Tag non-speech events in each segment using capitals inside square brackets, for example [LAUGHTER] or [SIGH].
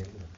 Amen.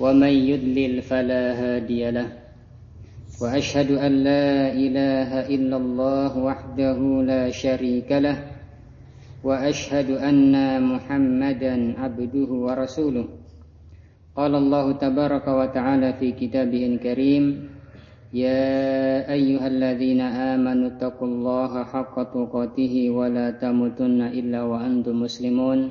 ومن يدلل فلا هادي له. وأشهد أن لا إله إلا الله وحده لا شريك له. وأشهد أن محمدا عبده ورسوله. قال الله تبارك وتعالى في كتابه الكريم يا أيها الذين آمنوا اتقوا الله حق تقاته ولا تموتن إلا وأنتم مسلمون.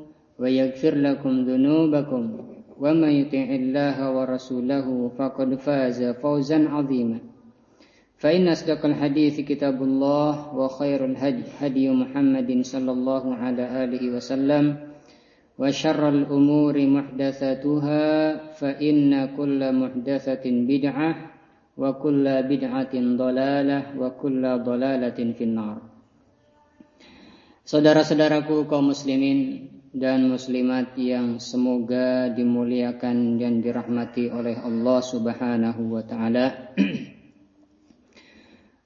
ويغفر لكم ذنوبكم ومن يطع الله ورسوله فقد فاز فوزا عظيما فإن أصدق الحديث كتاب الله وخير الهدي هدي محمد صلى الله على آله وسلم وشر الأمور محدثاتها فإن كل محدثة بدعة وكل بدعة ضلالة وكل ضلالة في النار Saudara-saudaraku kaum muslimin dan muslimat yang semoga dimuliakan dan dirahmati oleh Allah Subhanahu wa taala. [CLEARS THROAT]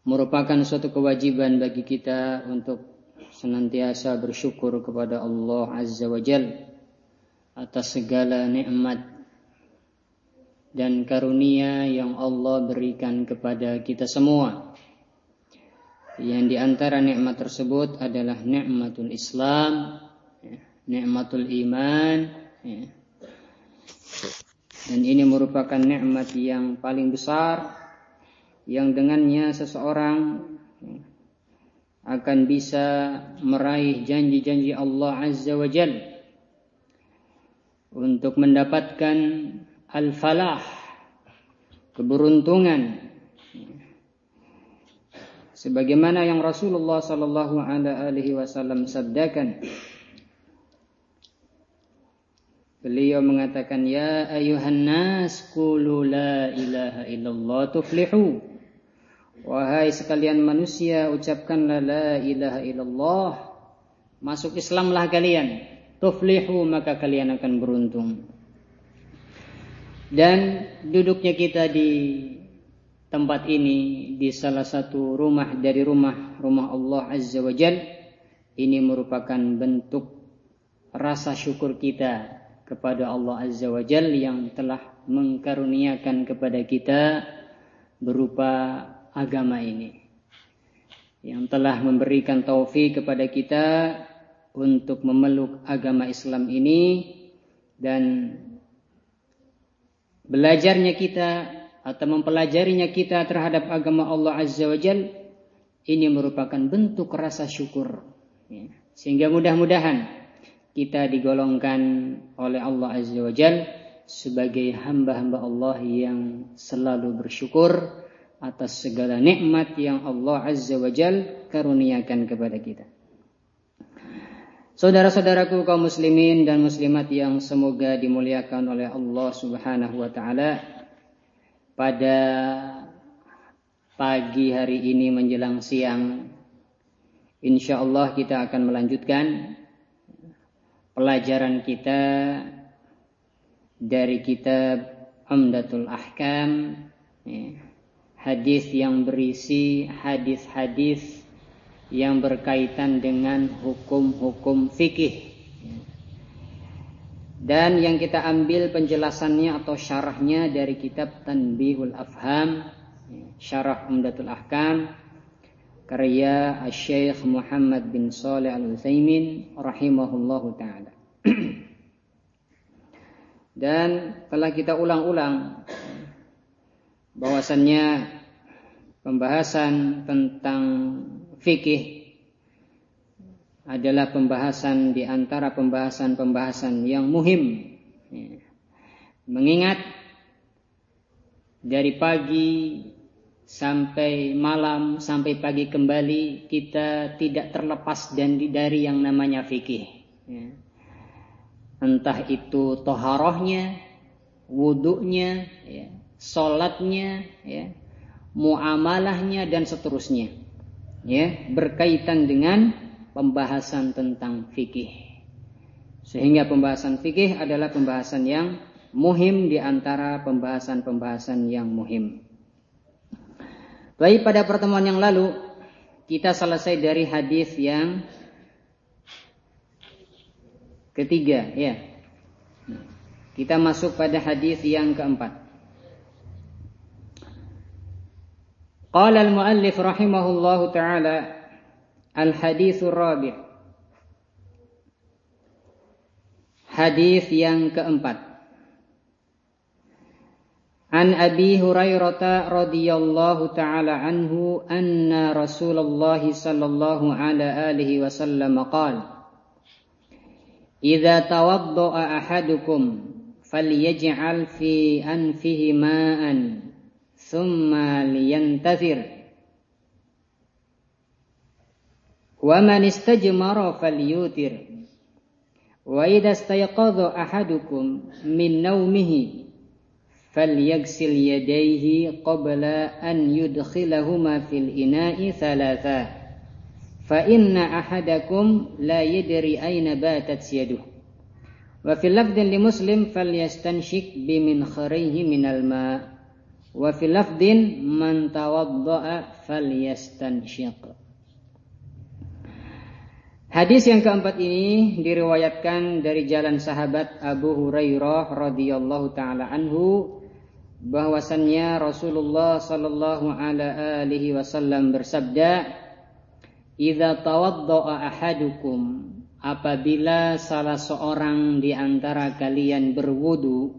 Merupakan suatu kewajiban bagi kita untuk senantiasa bersyukur kepada Allah Azza wa Jal atas segala nikmat dan karunia yang Allah berikan kepada kita semua. Yang di antara nikmat tersebut adalah nikmatul Islam, nikmatul iman ya. dan ini merupakan nikmat yang paling besar yang dengannya seseorang akan bisa meraih janji-janji Allah Azza wa Jal untuk mendapatkan al-falah keberuntungan sebagaimana yang Rasulullah sallallahu alaihi wasallam sabdakan Beliau mengatakan ya ayuhan nas qulu la ilaha illallah tuflihu. Wahai sekalian manusia ucapkanlah la ilaha illallah. Masuk Islamlah kalian. Tuflihu maka kalian akan beruntung. Dan duduknya kita di tempat ini di salah satu rumah dari rumah rumah Allah Azza wa Jal ini merupakan bentuk rasa syukur kita kepada Allah Azza wa Jal yang telah mengkaruniakan kepada kita berupa agama ini. yang telah memberikan taufik kepada kita untuk memeluk agama Islam ini dan belajarnya kita atau mempelajarinya kita terhadap agama Allah Azza wa Jal ini merupakan bentuk rasa syukur ya. sehingga mudah-mudahan kita digolongkan oleh Allah Azza wa Jal sebagai hamba-hamba Allah yang selalu bersyukur atas segala nikmat yang Allah Azza wa Jal karuniakan kepada kita. Saudara-saudaraku kaum muslimin dan muslimat yang semoga dimuliakan oleh Allah Subhanahu wa taala. Pada pagi hari ini menjelang siang insya Allah kita akan melanjutkan pelajaran kita dari kitab Umdatul Ahkam ya, hadis yang berisi hadis-hadis yang berkaitan dengan hukum-hukum fikih. Dan yang kita ambil penjelasannya atau syarahnya dari kitab Tanbihul Afham, Syarah Umdatul Ahkam, karya Syekh Muhammad bin Saleh Al-Utsaimin rahimahullahu taala. [CLEARS THROAT] Dan telah kita ulang-ulang bahwasannya pembahasan tentang fikih adalah pembahasan di antara pembahasan-pembahasan yang muhim. Mengingat dari pagi sampai malam sampai pagi kembali kita tidak terlepas dan dari yang namanya fikih. Ya. Entah itu toharohnya, wuduknya, ya, sholatnya, ya, muamalahnya dan seterusnya ya berkaitan dengan pembahasan tentang fikih. Sehingga pembahasan fikih adalah pembahasan yang muhim di antara pembahasan-pembahasan yang muhim. Baik pada pertemuan yang lalu kita selesai dari hadis yang ketiga ya. Kita masuk pada hadis yang keempat. Qala al-muallif rahimahullahu taala al-hadisur rabi' Hadis yang keempat. An Abi Hurairah radhiyallahu taala anhu anna Rasulullah sallallahu ala alihi wasallam qala Idza tawaddaa ahadukum falyaj'al fi anfihi ma'an thumma liyantazir wa man istajmara falyutir wa idza istayqadha ahadukum min nawmihi falyaghsil ina'i thalatha fa inna ahadakum la yadri ayna batat yaduhu wa fil lafdin li muslim falyastanshik bi min kharayhi minal ma' Wa fil lafdin man tawadda'a falyastansyiq. Hadis yang keempat ini diriwayatkan dari jalan sahabat Abu Hurairah radhiyallahu taala anhu bahwasannya Rasulullah sallallahu alaihi wasallam bersabda Idza tawaddaa ahadukum apabila salah seorang di antara kalian berwudu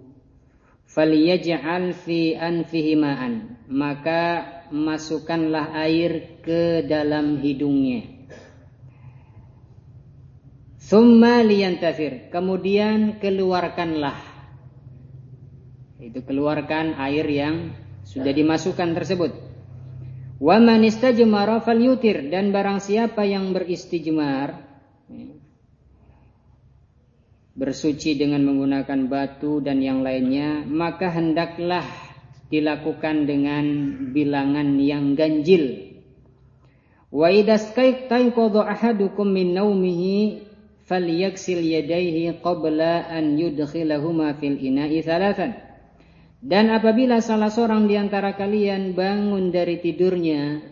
falyaj'al fi anfihi ma'an. Maka masukkanlah air ke dalam hidungnya. Summa liyantafir. Kemudian keluarkanlah itu keluarkan air yang sudah dimasukkan tersebut wa man istajmara falyutir dan barang siapa yang beristijmar bersuci dengan menggunakan batu dan yang lainnya, maka hendaklah dilakukan dengan bilangan yang ganjil. Wa idastaiqadha ahadukum min naumihi falyaksil yadayhi qabla an yudkhilahuma fil ina'i thalathan. Dan apabila salah seorang di antara kalian bangun dari tidurnya,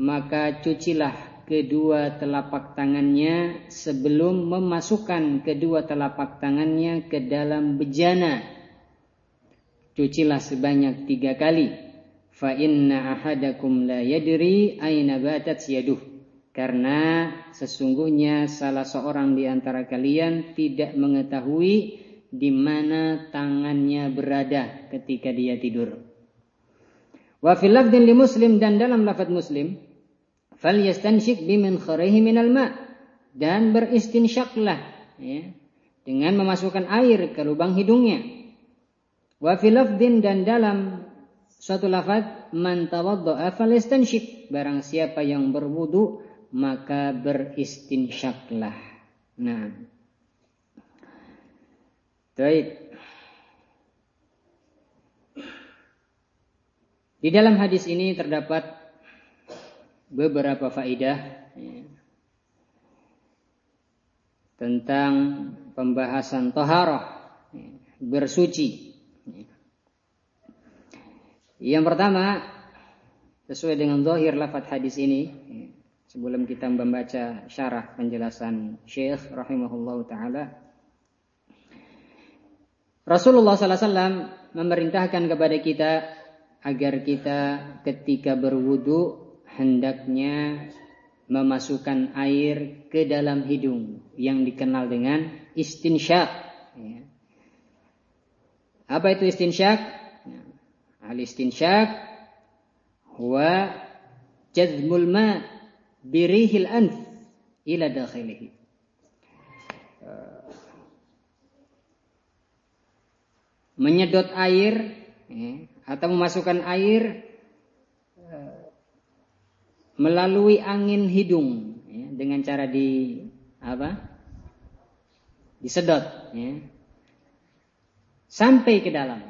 maka cucilah kedua telapak tangannya sebelum memasukkan kedua telapak tangannya ke dalam bejana. Cucilah sebanyak tiga kali. fa inna ahadakum la yadri aina batat yaduh karena sesungguhnya salah seorang di antara kalian tidak mengetahui di mana tangannya berada ketika dia tidur. Wa fil lafdin li muslim dan dalam lafaz muslim fal yastanshik bimin kharihi minal ma dan beristinsyaklah ya, dengan memasukkan air ke lubang hidungnya. Wa fil lafdin dan dalam suatu lafaz man tawaddaa falyastanshik barang siapa yang berwudu maka beristinsyaklah. Nah. Baik. Di dalam hadis ini terdapat beberapa faidah ya, tentang pembahasan toharoh ya, bersuci. Ya. Yang pertama sesuai dengan zahir lafaz hadis ini sebelum kita membaca syarah penjelasan Syekh rahimahullah taala Rasulullah SAW memerintahkan kepada kita agar kita ketika berwudu hendaknya memasukkan air ke dalam hidung yang dikenal dengan istinsyak. Ya. Apa itu istinsyak? Al istinsyak huwa jazmul ma' birihil anf ila dakhilihi. Menyedot air ya, atau memasukkan air melalui angin hidung ya, dengan cara di apa? Disedot ya, sampai ke dalam.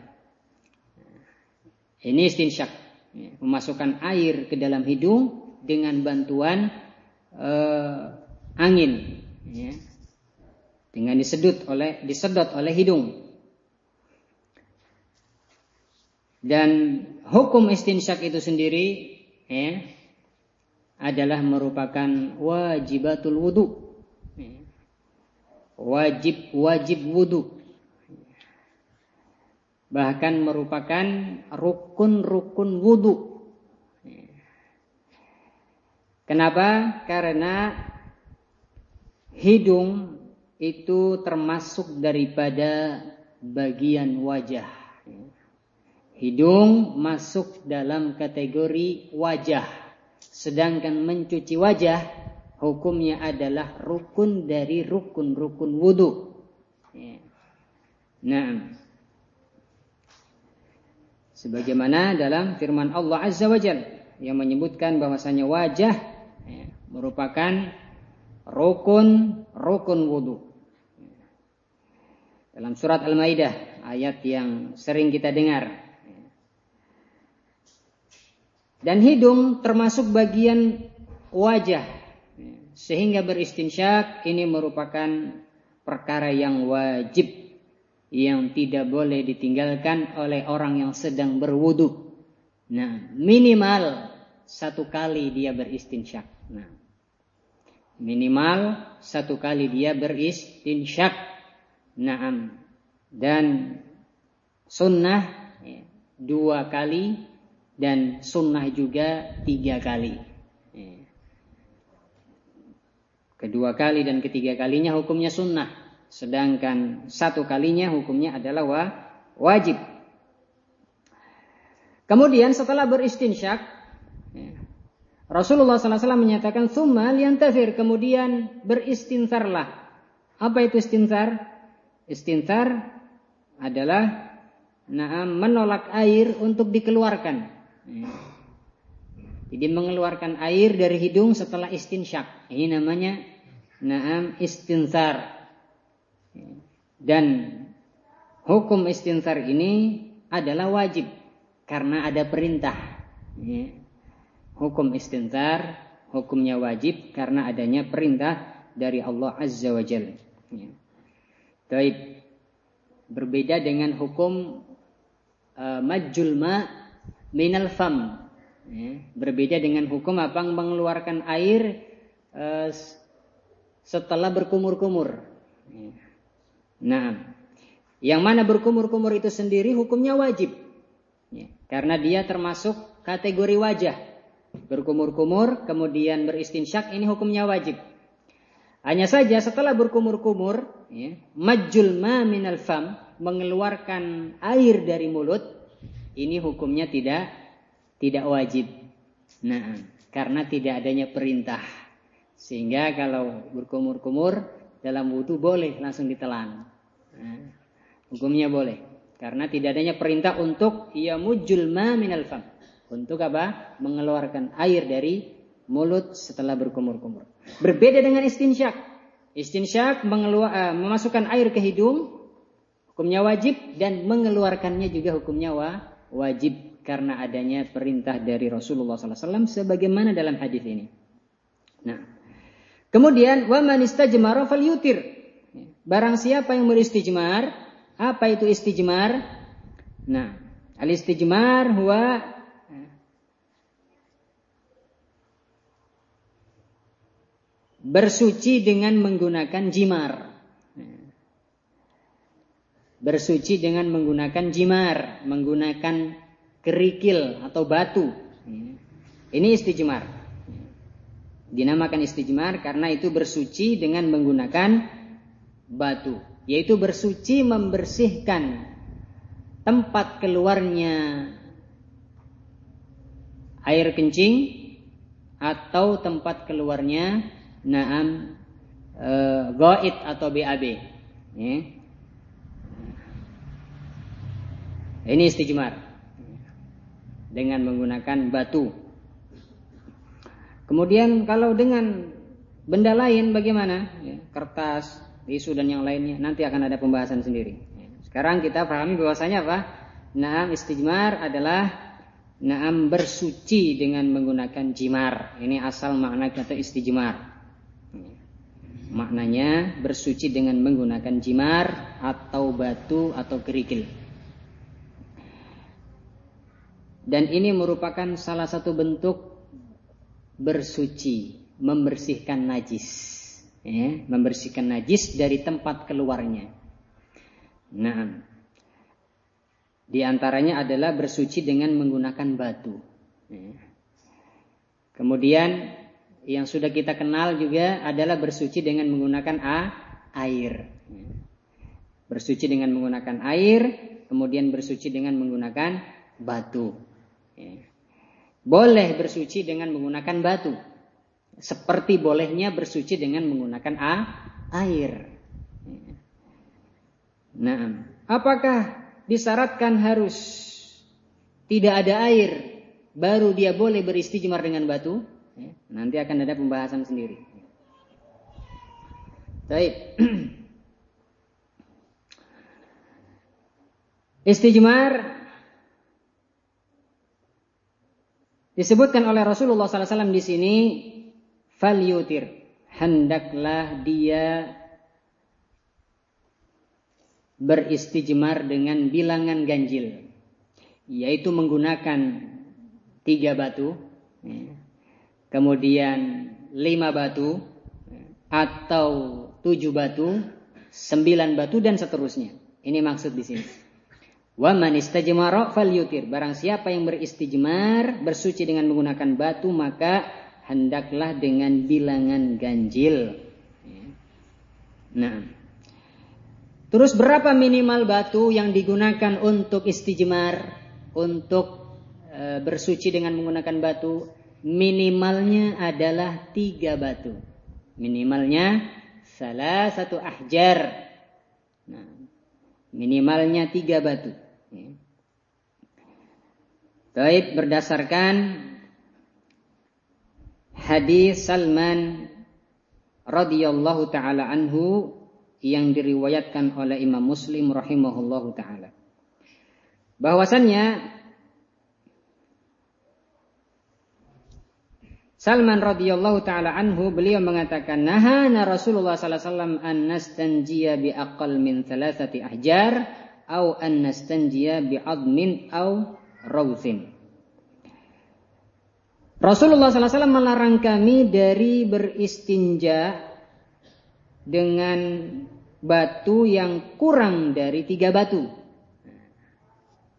Ini istinsyak, ya, memasukkan air ke dalam hidung dengan bantuan uh, angin ya. dengan disedot oleh disedot oleh hidung dan hukum istinsyak itu sendiri ya, adalah merupakan wajibatul wudu ya. wajib wajib wudu bahkan merupakan rukun-rukun wudu Kenapa? Karena hidung itu termasuk daripada bagian wajah. Hidung masuk dalam kategori wajah. Sedangkan mencuci wajah hukumnya adalah rukun dari rukun-rukun wudhu. Nah, sebagaimana dalam firman Allah Azza wa Jalla yang menyebutkan bahwasanya wajah ya, merupakan rukun rukun wudhu. Dalam surat Al-Maidah ayat yang sering kita dengar. Dan hidung termasuk bagian wajah. Sehingga beristinsyak ini merupakan perkara yang wajib yang tidak boleh ditinggalkan oleh orang yang sedang berwudu. Nah, minimal satu kali dia beristinsyak. Nah, minimal satu kali dia beristinsyak. Naam. Dan sunnah ya, dua kali dan sunnah juga tiga kali. Ya. Kedua kali dan ketiga kalinya hukumnya sunnah. Sedangkan satu kalinya hukumnya adalah wa, wajib. Kemudian setelah beristinsyak, ya, Rasulullah SAW menyatakan summa liantafir kemudian beristinsarlah. Apa itu istinsar? Istinsar adalah naam menolak air untuk dikeluarkan. Jadi mengeluarkan air dari hidung setelah istinsyak. Ini namanya naam istinsar. Dan hukum istinsar ini adalah wajib karena ada perintah hukum istintar hukumnya wajib karena adanya perintah dari Allah Azza wa Jalla. Ya. Taib. Berbeda dengan hukum uh, majul ma minal fam. Ya. Berbeda dengan hukum apa mengeluarkan air uh, setelah berkumur-kumur. Ya. Nah, yang mana berkumur-kumur itu sendiri hukumnya wajib. Ya. Karena dia termasuk kategori wajah. Berkumur-kumur, kemudian beristinsyak, ini hukumnya wajib. Hanya saja setelah berkumur-kumur, ya, majul ma minal fam, mengeluarkan air dari mulut, ini hukumnya tidak tidak wajib. Nah, karena tidak adanya perintah. Sehingga kalau berkumur-kumur dalam wudhu boleh langsung ditelan. Nah, hukumnya boleh. Karena tidak adanya perintah untuk ia mujul ma minal fam. Untuk apa? Mengeluarkan air dari mulut setelah berkumur-kumur. Berbeda dengan istinsyak. Istinsyak uh, memasukkan air ke hidung, hukumnya wajib dan mengeluarkannya juga hukumnya wa, wajib karena adanya perintah dari Rasulullah SAW sebagaimana dalam hadis ini. Nah, kemudian wa man istajmara falyutir. Barang siapa yang beristijmar, apa itu istijmar? Nah, al istijmar huwa bersuci dengan menggunakan jimar. Bersuci dengan menggunakan jimar, menggunakan kerikil atau batu. Ini istijmar. Dinamakan istijmar karena itu bersuci dengan menggunakan batu. Yaitu bersuci membersihkan tempat keluarnya air kencing atau tempat keluarnya naam e, goit atau BAB. Ya. Ini istijmar dengan menggunakan batu. Kemudian kalau dengan benda lain bagaimana? Ya, kertas, tisu dan yang lainnya nanti akan ada pembahasan sendiri. Ya, sekarang kita pahami bahwasanya apa? Naam istijmar adalah naam bersuci dengan menggunakan jimar. Ini asal makna kata istijmar. Ya, maknanya bersuci dengan menggunakan jimar atau batu atau kerikil. Dan ini merupakan salah satu bentuk bersuci, membersihkan najis. Ya, membersihkan najis dari tempat keluarnya. Nah, di antaranya adalah bersuci dengan menggunakan batu. Ya. Kemudian yang sudah kita kenal juga adalah bersuci dengan menggunakan a, air. Ya. Bersuci dengan menggunakan air, kemudian bersuci dengan menggunakan batu. Boleh bersuci dengan menggunakan batu. Seperti bolehnya bersuci dengan menggunakan a, air. Nah, apakah disyaratkan harus tidak ada air baru dia boleh beristijmar dengan batu? Nanti akan ada pembahasan sendiri. Baik. [CLEARS THROAT] Istijmar Disebutkan oleh Rasulullah SAW di sini, fal yutir, hendaklah dia beristijmar dengan bilangan ganjil, yaitu menggunakan tiga batu, ya. kemudian lima batu, atau tujuh batu, sembilan batu dan seterusnya. Ini maksud di sini. Wa man istajmara falyutir. Barang siapa yang beristijmar, bersuci dengan menggunakan batu, maka hendaklah dengan bilangan ganjil. Nah. Terus berapa minimal batu yang digunakan untuk istijmar, untuk e, bersuci dengan menggunakan batu? Minimalnya adalah tiga batu. Minimalnya salah satu ahjar. Nah, minimalnya tiga batu. Ya. Taib berdasarkan hadis Salman radhiyallahu taala anhu yang diriwayatkan oleh Imam Muslim rahimahullahu taala. Bahwasannya Salman radhiyallahu taala anhu beliau mengatakan nahana Rasulullah sallallahu alaihi wasallam an nastanjiya bi aqal min thalathati ahjar au an nastanjiya bi'admin au rawthin. Rasulullah SAW melarang kami dari beristinja dengan batu yang kurang dari tiga batu.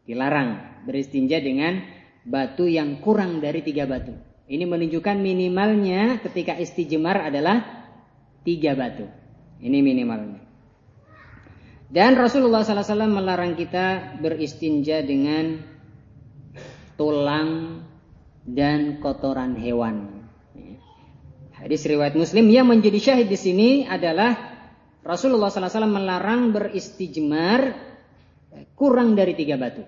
Dilarang beristinja dengan batu yang kurang dari tiga batu. Ini menunjukkan minimalnya ketika istijmar adalah tiga batu. Ini minimalnya. Dan Rasulullah SAW melarang kita beristinja dengan tulang dan kotoran hewan. Hadis riwayat Muslim yang menjadi syahid di sini adalah Rasulullah SAW melarang beristijmar kurang dari tiga batu.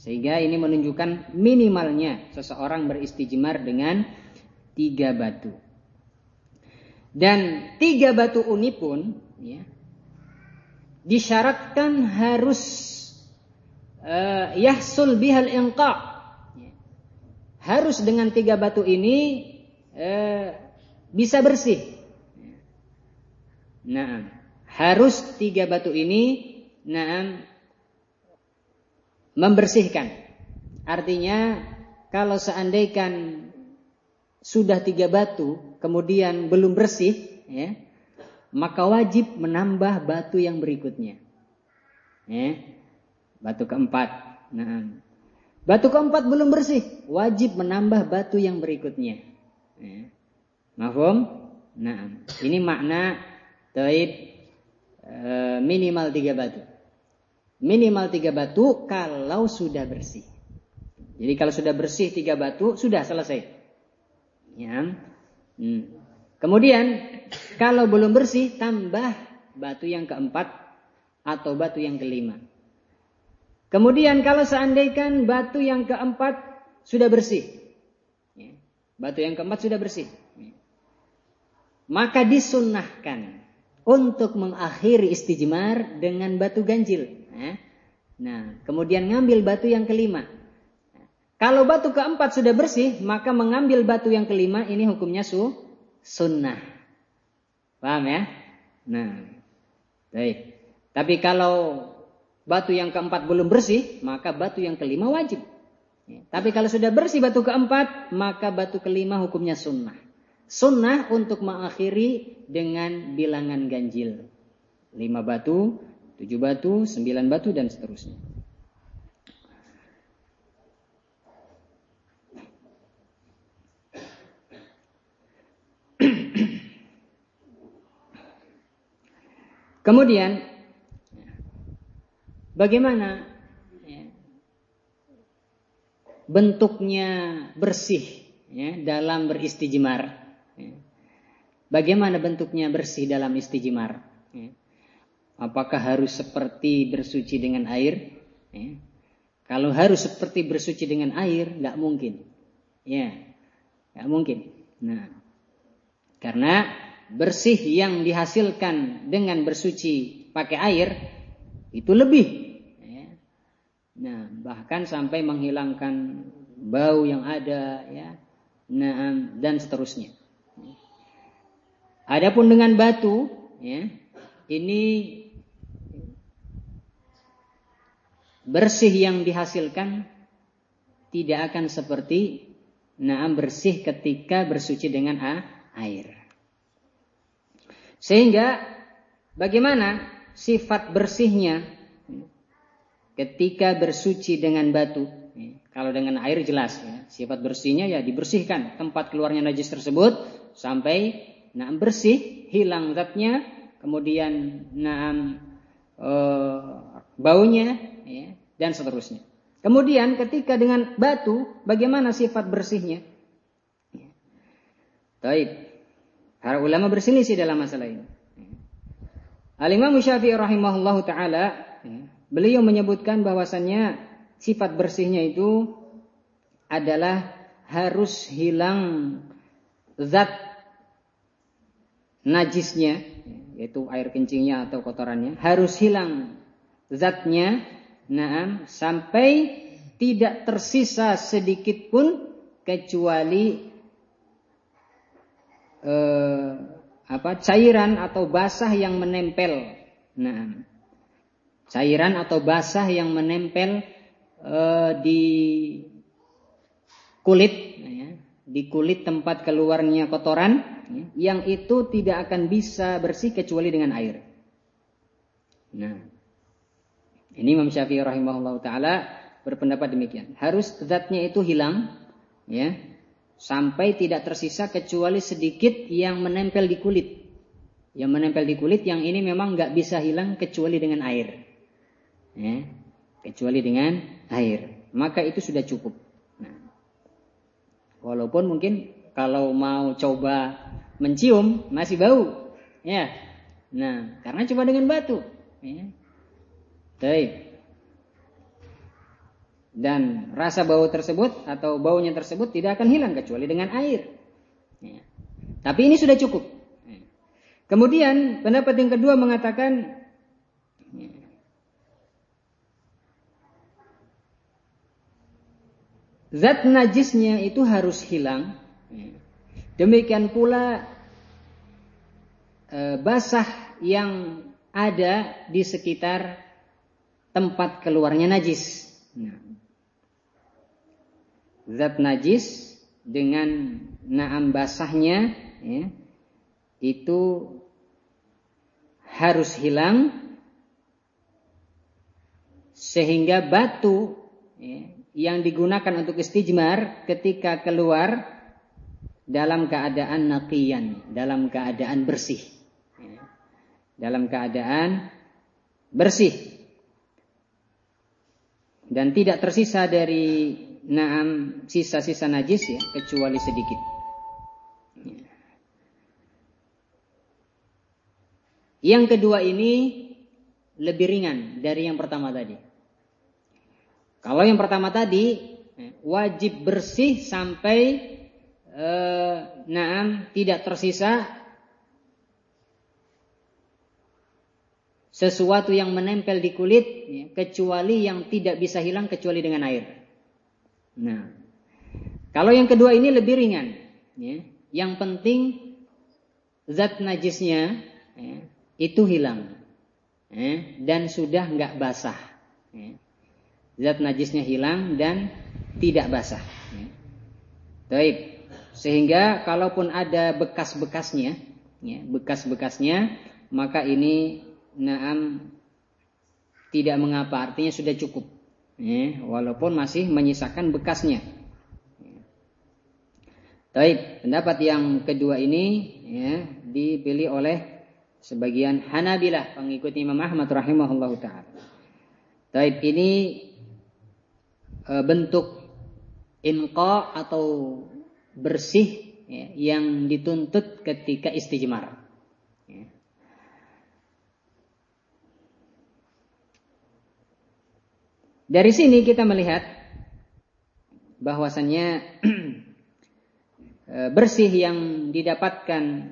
Sehingga ini menunjukkan minimalnya seseorang beristijmar dengan tiga batu. Dan tiga batu uni pun ya, disyaratkan harus uh, yahsul bihal inqa. Harus dengan tiga batu ini uh, bisa bersih. Nah, harus tiga batu ini nah membersihkan. Artinya kalau seandainya sudah tiga batu kemudian belum bersih, ya, maka wajib menambah batu yang berikutnya. Ya. Batu keempat. Nah, batu keempat belum bersih, wajib menambah batu yang berikutnya. Ya. Mahfum? Nah, ini makna taib e, minimal tiga batu. Minimal tiga batu kalau sudah bersih. Jadi kalau sudah bersih tiga batu sudah selesai. Ya. Hmm. Kemudian kalau belum bersih tambah batu yang keempat atau batu yang kelima. Kemudian kalau seandainya batu yang keempat sudah bersih. Ya, batu yang keempat sudah bersih. Ya, maka disunnahkan untuk mengakhiri istijmar dengan batu ganjil. Ya, nah, kemudian ngambil batu yang kelima. Kalau batu keempat sudah bersih, maka mengambil batu yang kelima ini hukumnya su sunnah. Paham ya? Nah, baik. Tapi kalau batu yang keempat belum bersih, maka batu yang kelima wajib. Ya. Tapi kalau sudah bersih batu keempat, maka batu kelima hukumnya sunnah. Sunnah untuk mengakhiri dengan bilangan ganjil. Lima batu, tujuh batu, sembilan batu, dan seterusnya. Kemudian bagaimana ya, bentuknya bersih ya, dalam beristijmar? Ya. Bagaimana bentuknya bersih dalam istijmar? Ya. Apakah harus seperti bersuci dengan air? Ya. Kalau harus seperti bersuci dengan air, nggak mungkin. Ya, nggak mungkin. Nah, karena bersih yang dihasilkan dengan bersuci pakai air itu lebih. Ya. Nah, bahkan sampai menghilangkan bau yang ada, ya, nah, dan seterusnya. Adapun dengan batu, ya, ini bersih yang dihasilkan tidak akan seperti naam bersih ketika bersuci dengan air. Sehingga bagaimana sifat bersihnya ketika bersuci dengan batu. Kalau dengan air jelas ya, sifat bersihnya ya dibersihkan tempat keluarnya najis tersebut sampai nah bersih, hilang zatnya, kemudian nah e, baunya ya, dan seterusnya. Kemudian ketika dengan batu, bagaimana sifat bersihnya? Taib. Para ulama berselisih dalam masalah ini. Al-Imam Syafi'i rahimahullah taala beliau menyebutkan bahwasannya sifat bersihnya itu adalah harus hilang zat najisnya yaitu air kencingnya atau kotorannya harus hilang zatnya naam sampai tidak tersisa sedikit pun kecuali eh, apa cairan atau basah yang menempel. Nah, cairan atau basah yang menempel eh, di kulit, ya, di kulit tempat keluarnya kotoran, ya, yang itu tidak akan bisa bersih kecuali dengan air. Nah, ini Imam Syafi'i rahimahullah taala berpendapat demikian. Harus zatnya itu hilang, ya, sampai tidak tersisa kecuali sedikit yang menempel di kulit. Yang menempel di kulit yang ini memang nggak bisa hilang kecuali dengan air. Ya, kecuali dengan air. Maka itu sudah cukup. Nah, walaupun mungkin kalau mau coba mencium masih bau. Ya. Nah, karena cuma dengan batu. Ya. Baik. Dan rasa bau tersebut atau baunya tersebut tidak akan hilang kecuali dengan air. Ya. Tapi ini sudah cukup. Ya. Kemudian pendapat yang kedua mengatakan ya, zat najisnya itu harus hilang. Ya. Demikian pula e, basah yang ada di sekitar tempat keluarnya najis. Zat najis dengan naam basahnya ya, itu harus hilang sehingga batu ya, yang digunakan untuk istijmar ketika keluar dalam keadaan naqiyan, dalam keadaan bersih. Ya, dalam keadaan bersih. Dan tidak tersisa dari naam sisa-sisa najis ya kecuali sedikit. Yang kedua ini lebih ringan dari yang pertama tadi. Kalau yang pertama tadi wajib bersih sampai eh, naam tidak tersisa sesuatu yang menempel di kulit ya, kecuali yang tidak bisa hilang kecuali dengan air. Nah, kalau yang kedua ini lebih ringan. Ya. Yang penting zat najisnya ya, itu hilang ya, dan sudah nggak basah. Ya. Zat najisnya hilang dan tidak basah. Ya. Baik, sehingga kalaupun ada bekas-bekasnya, ya, bekas-bekasnya, maka ini naam tidak mengapa, artinya sudah cukup ya, walaupun masih menyisakan bekasnya. Baik, pendapat yang kedua ini ya, dipilih oleh sebagian Hanabilah pengikut Imam Ahmad rahimahullah taala. Baik, ini e, bentuk inqa atau bersih ya, yang dituntut ketika istijmar. Dari sini kita melihat bahwasannya eh, [CLEARS THROAT] bersih yang didapatkan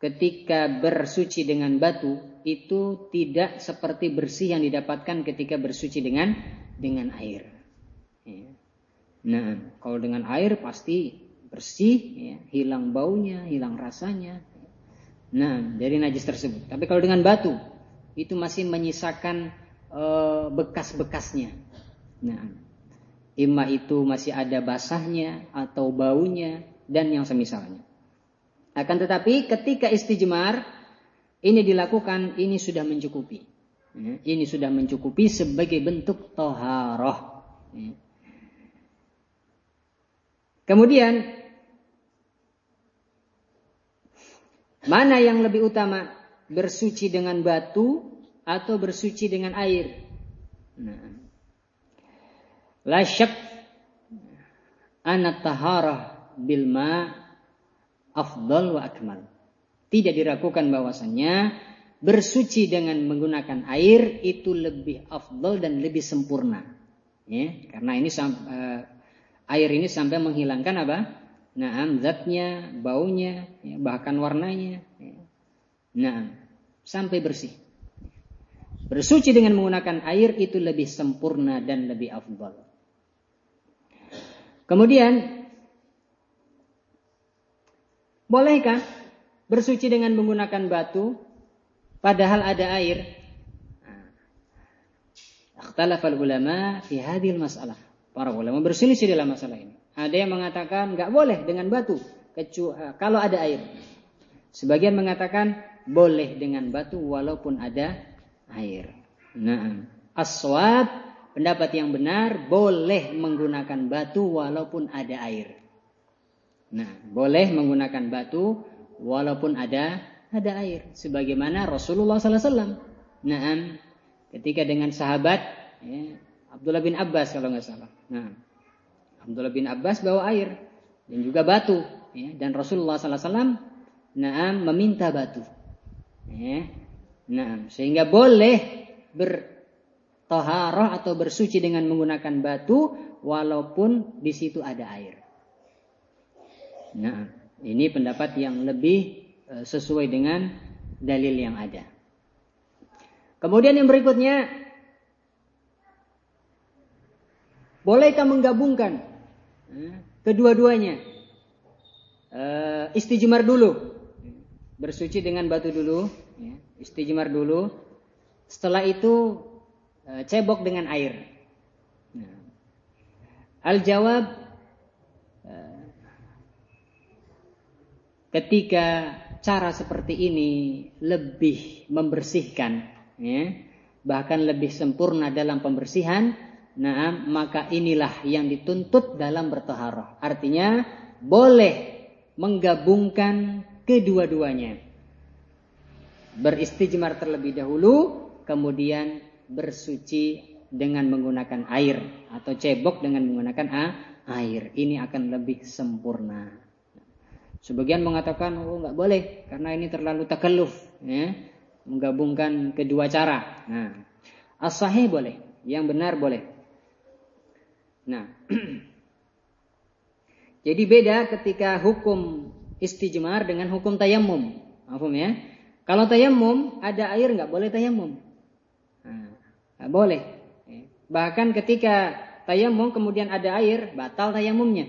ketika bersuci dengan batu itu tidak seperti bersih yang didapatkan ketika bersuci dengan dengan air. Ya. Nah, kalau dengan air pasti bersih, ya, hilang baunya, hilang rasanya. Nah, dari najis tersebut. Tapi kalau dengan batu itu masih menyisakan Eh, bekas-bekasnya. Nah, imma itu masih ada basahnya atau baunya dan yang semisalnya. Akan tetapi ketika istijmar ini dilakukan ini sudah mencukupi. Ya, ini sudah mencukupi sebagai bentuk toharoh. Ya. Kemudian mana yang lebih utama bersuci dengan batu atau bersuci dengan air. Nah. La syak anat taharah bil ma afdal wa akmal. Tidak diragukan bahwasannya bersuci dengan menggunakan air itu lebih afdal dan lebih sempurna. Ya, karena ini uh, air ini sampai menghilangkan apa? Nah, zatnya, baunya, ya, bahkan warnanya. Ya. Nah, sampai bersih. Bersuci dengan menggunakan air itu lebih sempurna dan lebih afdal. Kemudian, bolehkah bersuci dengan menggunakan batu padahal ada air? Ikhtalafal ulama fi hadhil masalah. Para ulama berselisih dalam masalah ini. Ada yang mengatakan nggak boleh dengan batu kecuali kalau ada air. Sebagian mengatakan boleh dengan batu walaupun ada air. Nah, aswad pendapat yang benar boleh menggunakan batu walaupun ada air. Nah, boleh menggunakan batu walaupun ada ada air sebagaimana Rasulullah SAW. Nah, ketika dengan sahabat ya, Abdullah bin Abbas kalau nggak salah. Nah, Abdullah bin Abbas bawa air dan juga batu ya, dan Rasulullah SAW nah, meminta batu. Ya, nah, sehingga boleh bertoharoh atau bersuci dengan menggunakan batu walaupun di situ ada air. Nah, ini pendapat yang lebih eh, sesuai dengan dalil yang ada. Kemudian yang berikutnya, bolehkah menggabungkan eh, kedua-duanya? Eh, istijmar dulu, bersuci dengan batu dulu, ya, istijmar dulu. Setelah itu cebok dengan air. Nah, Al-jawab ketika cara seperti ini lebih membersihkan ya bahkan lebih sempurna dalam pembersihan nah maka inilah yang dituntut dalam bertaharah artinya boleh menggabungkan kedua-duanya beristijmar terlebih dahulu kemudian bersuci dengan menggunakan air atau cebok dengan menggunakan air ini akan lebih sempurna Sebagian mengatakan oh nggak boleh karena ini terlalu takalluf ya, menggabungkan kedua cara. Nah, as boleh, yang benar boleh. Nah, [CLEARS THROAT] jadi beda ketika hukum istijmar dengan hukum tayamum. Mahfum ya? Kalau tayamum ada air nggak boleh tayamum. Nah, nggak boleh. Bahkan ketika tayamum kemudian ada air batal tayamumnya.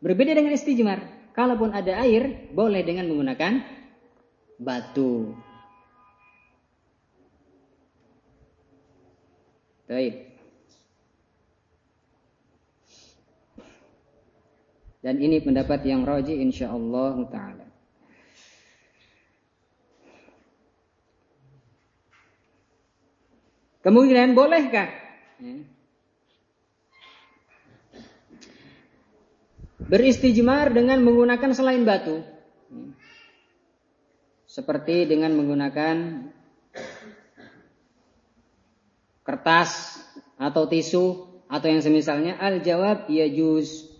Berbeda dengan istijmar. Kalaupun ada air, boleh dengan menggunakan batu. Baik. Dan ini pendapat yang roji insyaallah taala. Kemudian bolehkah ya, beristijmar dengan menggunakan selain batu. Seperti dengan menggunakan kertas atau tisu atau yang semisalnya. Al-jawab ya juz.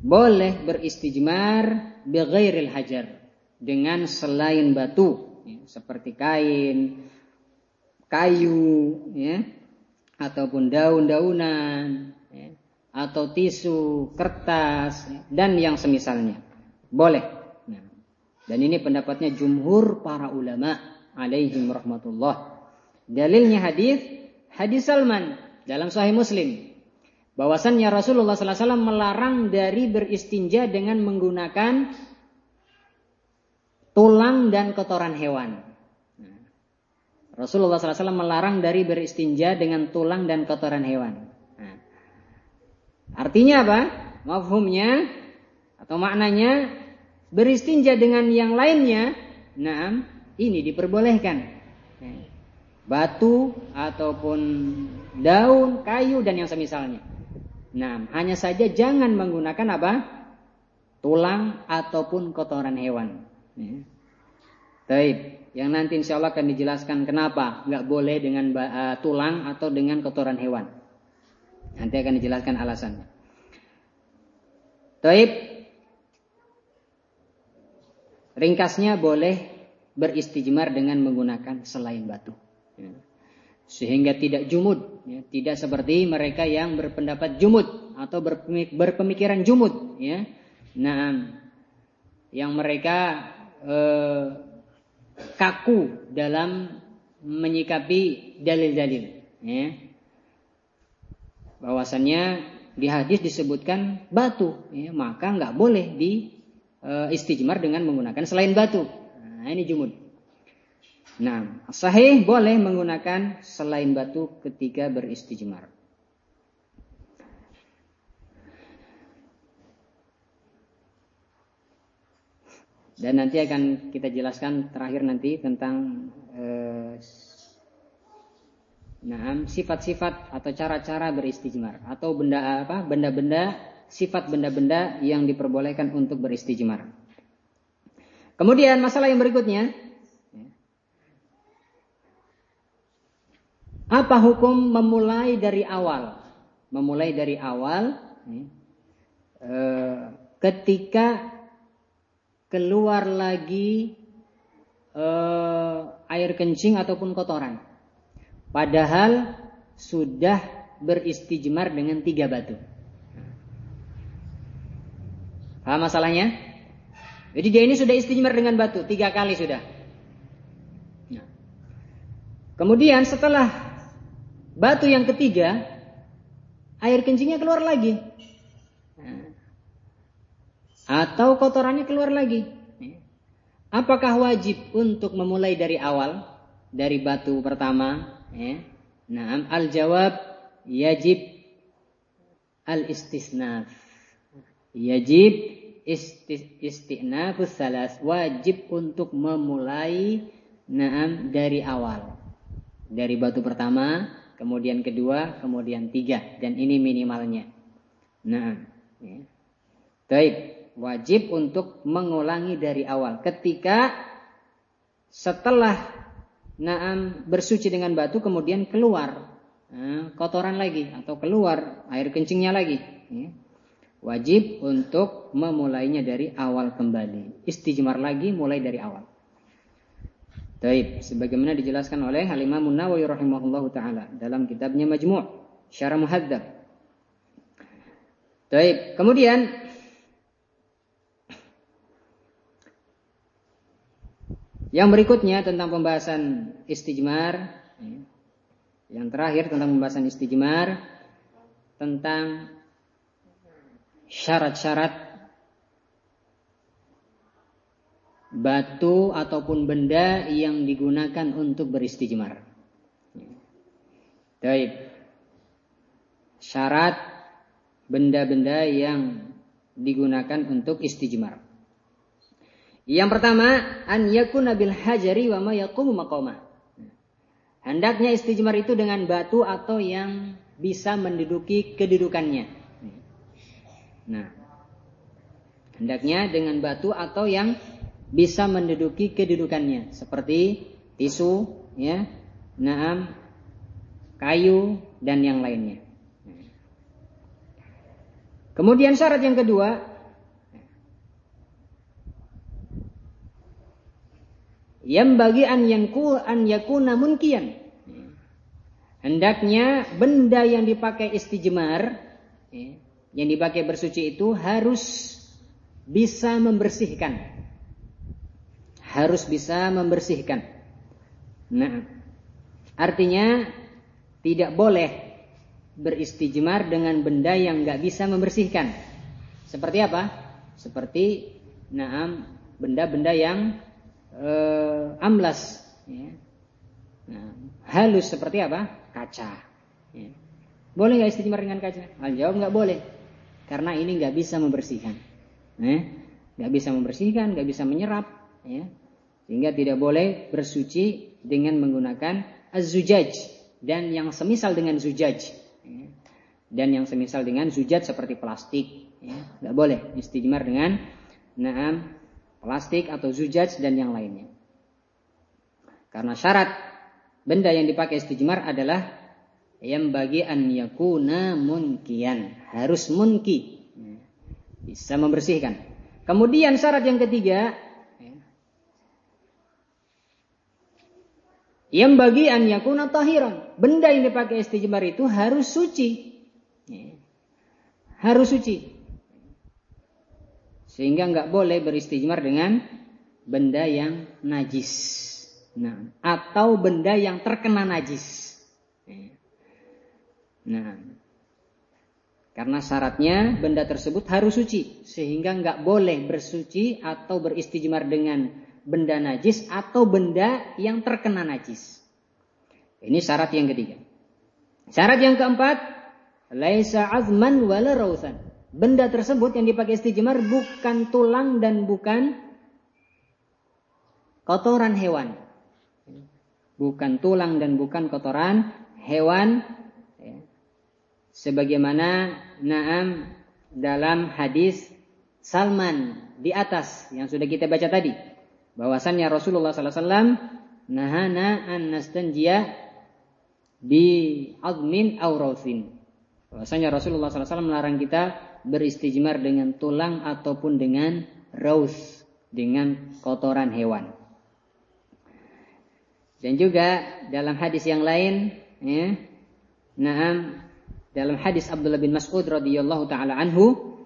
Boleh beristijmar bighairil hajar. Dengan selain batu. Seperti kain, kayu ya ataupun daun-daunan atau tisu, kertas dan yang semisalnya. Boleh. Nah, dan ini pendapatnya jumhur para ulama alaihim rahmatullah. Dalilnya hadis hadis Salman dalam Sahih Muslim bahwasannya Rasulullah SAW melarang dari beristinja dengan menggunakan tulang dan kotoran hewan. Nah, Rasulullah SAW melarang dari beristinja dengan tulang dan kotoran hewan. Artinya apa? Mafhumnya atau maknanya beristinja dengan yang lainnya, nah ini diperbolehkan. Batu ataupun daun, kayu dan yang semisalnya. Nah, hanya saja jangan menggunakan apa? Tulang ataupun kotoran hewan. Ya. Baik, yang nanti insya Allah akan dijelaskan kenapa nggak boleh dengan uh, tulang atau dengan kotoran hewan. Nanti akan dijelaskan alasannya. Taib. Ringkasnya boleh beristijmar dengan menggunakan selain batu. Ya. Sehingga tidak jumud. Ya. Tidak seperti mereka yang berpendapat jumud. Atau berpemikiran jumud. Ya. Nah, yang mereka eh, kaku dalam menyikapi dalil-dalil. Ya bahwasannya di hadis disebutkan batu, ya, maka nggak boleh di e, istijmar dengan menggunakan selain batu. Nah, ini jumud. Nah, sahih boleh menggunakan selain batu ketika beristijmar. Dan nanti akan kita jelaskan terakhir nanti tentang eh, nah sifat-sifat atau cara-cara beristijmar atau benda apa benda-benda sifat benda-benda yang diperbolehkan untuk beristijmar. Kemudian masalah yang berikutnya Apa hukum memulai dari awal? Memulai dari awal eh, ketika keluar lagi eh, air kencing ataupun kotoran. Padahal sudah beristijmar dengan tiga batu. Paham masalahnya? Jadi dia ini sudah istijmar dengan batu tiga kali sudah. Nah. Kemudian setelah batu yang ketiga, air kencingnya keluar lagi. Atau kotorannya keluar lagi. Apakah wajib untuk memulai dari awal? Dari batu pertama? Nah, al-jawab yajib al-istisnaf. Yajib istinafus salas. Wajib untuk memulai naam dari awal. Dari batu pertama kemudian kedua, kemudian tiga, dan ini minimalnya. Nah, ya. Taib, wajib untuk mengulangi dari awal. Ketika setelah naam bersuci dengan batu, kemudian keluar nah, kotoran lagi atau keluar air kencingnya lagi. Ya. Wajib untuk memulainya dari awal kembali. Istijmar lagi mulai dari awal. Taib, sebagaimana dijelaskan oleh Al-Imam Nawawi rahimahullahu taala dalam kitabnya Majmu' Syarah Muhadzab. Taib, kemudian yang berikutnya tentang pembahasan istijmar yang terakhir tentang pembahasan istijmar tentang syarat-syarat batu ataupun benda yang digunakan untuk beristijmar. Baik. Syarat benda-benda yang digunakan untuk istijmar. Yang pertama, an yakuna bil hajari wa ma yaqumu maqama. Hendaknya istijmar itu dengan batu atau yang bisa menduduki kedudukannya. Nah, hendaknya dengan batu atau yang bisa menduduki kedudukannya seperti tisu, ya, naam, kayu dan yang lainnya. Kemudian syarat yang kedua yang bagi an yang ku an yakuna munkian. Hendaknya benda yang dipakai istijmar, yang dipakai bersuci itu harus bisa membersihkan harus bisa membersihkan. Nah, artinya tidak boleh beristijmar dengan benda yang nggak bisa membersihkan. Seperti apa? Seperti naam benda-benda yang amlas, ya. nah, halus seperti apa? Kaca. Ya. Boleh nggak istijmar dengan kaca? Al jawab nggak boleh, karena ini nggak bisa membersihkan. Eh, nggak bisa membersihkan, nggak bisa menyerap, ya. Sehingga tidak boleh bersuci dengan menggunakan az-zujaj dan yang semisal dengan zujaj. Ya. Dan yang semisal dengan zujaj seperti plastik. Ya. boleh istijmar dengan naam plastik atau zujaj dan yang lainnya. Karena syarat benda yang dipakai istijmar adalah yang bagi an yakuna munkian harus munki bisa membersihkan. Kemudian syarat yang ketiga Yang bagi an yakuna tahiran. Benda yang dipakai istijmar itu harus suci. Harus suci. Sehingga nggak boleh beristijmar dengan benda yang najis. Nah, atau benda yang terkena najis. Nah, karena syaratnya benda tersebut harus suci, sehingga nggak boleh bersuci atau beristijmar dengan benda najis atau benda yang terkena najis. Ini syarat yang ketiga. Syarat yang keempat, laisa azman wala rausan. Benda tersebut yang dipakai istijmar bukan tulang dan bukan kotoran hewan. Bukan tulang dan bukan kotoran hewan. Ya, sebagaimana naam dalam hadis Salman di atas yang sudah kita baca tadi. Bahwasannya Rasulullah wasallam nahana an nastanjiya bi admin aurafin bahwasanya Rasulullah wasallam melarang kita beristijmar dengan tulang ataupun dengan raus dengan kotoran hewan. Dan juga dalam hadis yang lain ya Naam dalam hadis Abdullah bin Mas'ud radhiyallahu taala anhu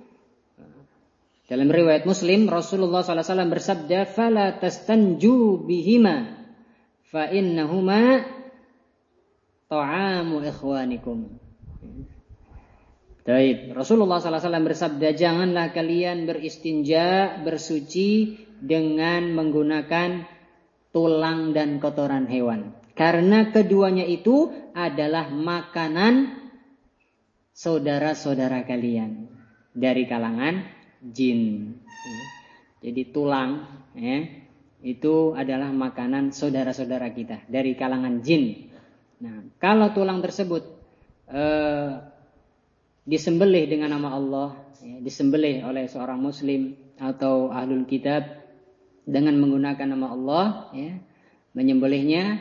dalam riwayat Muslim Rasulullah wasallam bersabda fala tastanju bihima fa innahuma ta'amu ikhwanikum Baik, Rasulullah SAW bersabda, janganlah kalian beristinja, bersuci dengan menggunakan tulang dan kotoran hewan. Karena keduanya itu adalah makanan saudara-saudara kalian dari kalangan jin. Jadi tulang ya, itu adalah makanan saudara-saudara kita dari kalangan jin. Nah, kalau tulang tersebut eh, disembelih dengan nama Allah, ya, disembelih oleh seorang muslim atau ahlul kitab dengan menggunakan nama Allah ya, menyembelihnya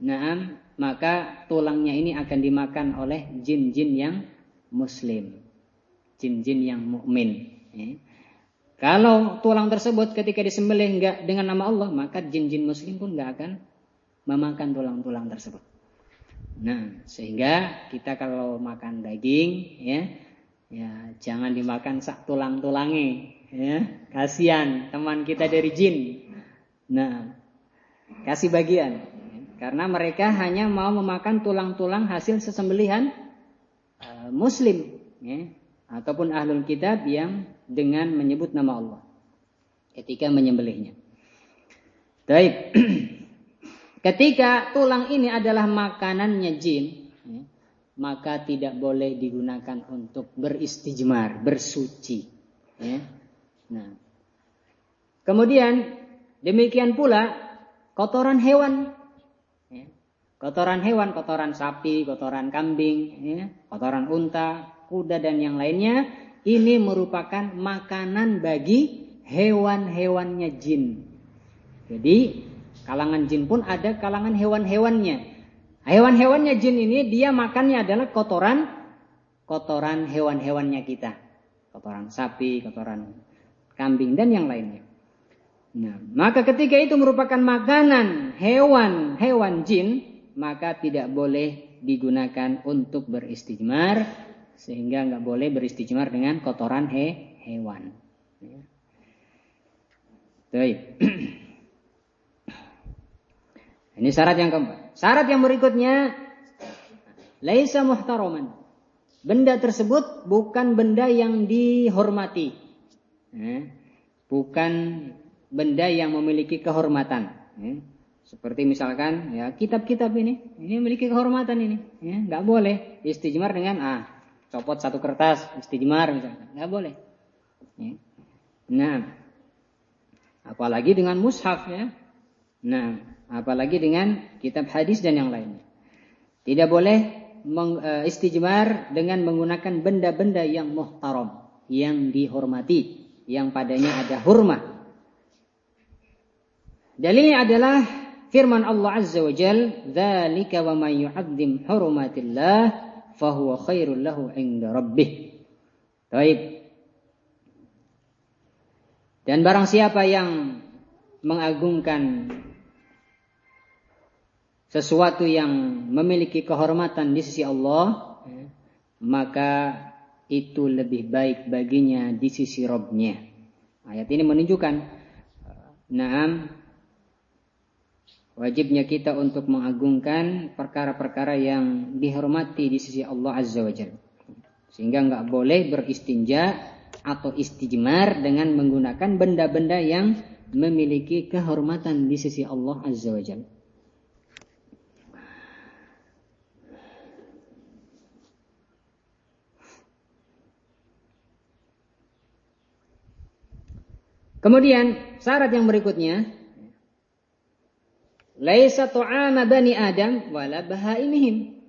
naam maka tulangnya ini akan dimakan oleh jin-jin yang muslim jin-jin yang mukmin ya. kalau tulang tersebut ketika disembelih enggak dengan nama Allah maka jin-jin muslim pun enggak akan memakan tulang-tulang tersebut nah sehingga kita kalau makan daging ya ya jangan dimakan sak tulang-tulangnya ya. Kasihan teman kita dari jin. Nah kasih bagian. Karena mereka hanya mau memakan tulang-tulang hasil sesembelihan uh, muslim ya ataupun ahlul kitab yang dengan menyebut nama Allah ketika menyembelihnya. Baik [CLEARS THROAT] ketika tulang ini adalah makanannya jin maka tidak boleh digunakan untuk beristijmar bersuci ya Nah, kemudian demikian pula kotoran hewan, ya. kotoran hewan, kotoran sapi, kotoran kambing, ya. kotoran unta, kuda dan yang lainnya, ini merupakan makanan bagi hewan-hewannya jin. Jadi kalangan jin pun ada kalangan hewan-hewannya. Hewan-hewannya jin ini dia makannya adalah kotoran kotoran hewan-hewannya kita. Kotoran sapi, kotoran kambing dan yang lainnya. Nah, maka ketika itu merupakan makanan hewan-hewan jin, maka tidak boleh digunakan untuk beristijmar sehingga nggak boleh beristijmar dengan kotoran he hewan. Ya. [CLEARS THROAT] Ini syarat yang keempat. Syarat yang berikutnya laisa muhtaraman. Benda tersebut bukan benda yang dihormati ya, bukan benda yang memiliki kehormatan. Ya. Seperti misalkan ya kitab-kitab ini, ini memiliki kehormatan ini, ya nggak boleh istijmar dengan ah copot satu kertas istijmar misalkan, nggak boleh. Ya. Nah, apalagi dengan mushaf ya. Nah, apalagi dengan kitab hadis dan yang lainnya. Tidak boleh uh, istijmar dengan menggunakan benda-benda yang muhtaram, yang dihormati yang padanya ada hurma. Dalilnya adalah firman Allah Azza wa Jal, "Dzalika wa may yu'azzim hurumatillah fahuwa khairul lahu 'inda rabbih." Baik. Dan barang siapa yang mengagungkan sesuatu yang memiliki kehormatan di sisi Allah, maka itu lebih baik baginya di sisi Robnya. Ayat ini menunjukkan naam wajibnya kita untuk mengagungkan perkara-perkara yang dihormati di sisi Allah Azza wa Jalla. Sehingga nggak boleh beristinja atau istijmar dengan menggunakan benda-benda yang memiliki kehormatan di sisi Allah Azza wa Jalla. Kemudian syarat yang berikutnya laisa tu'ama bani Adam wala bahaimihim.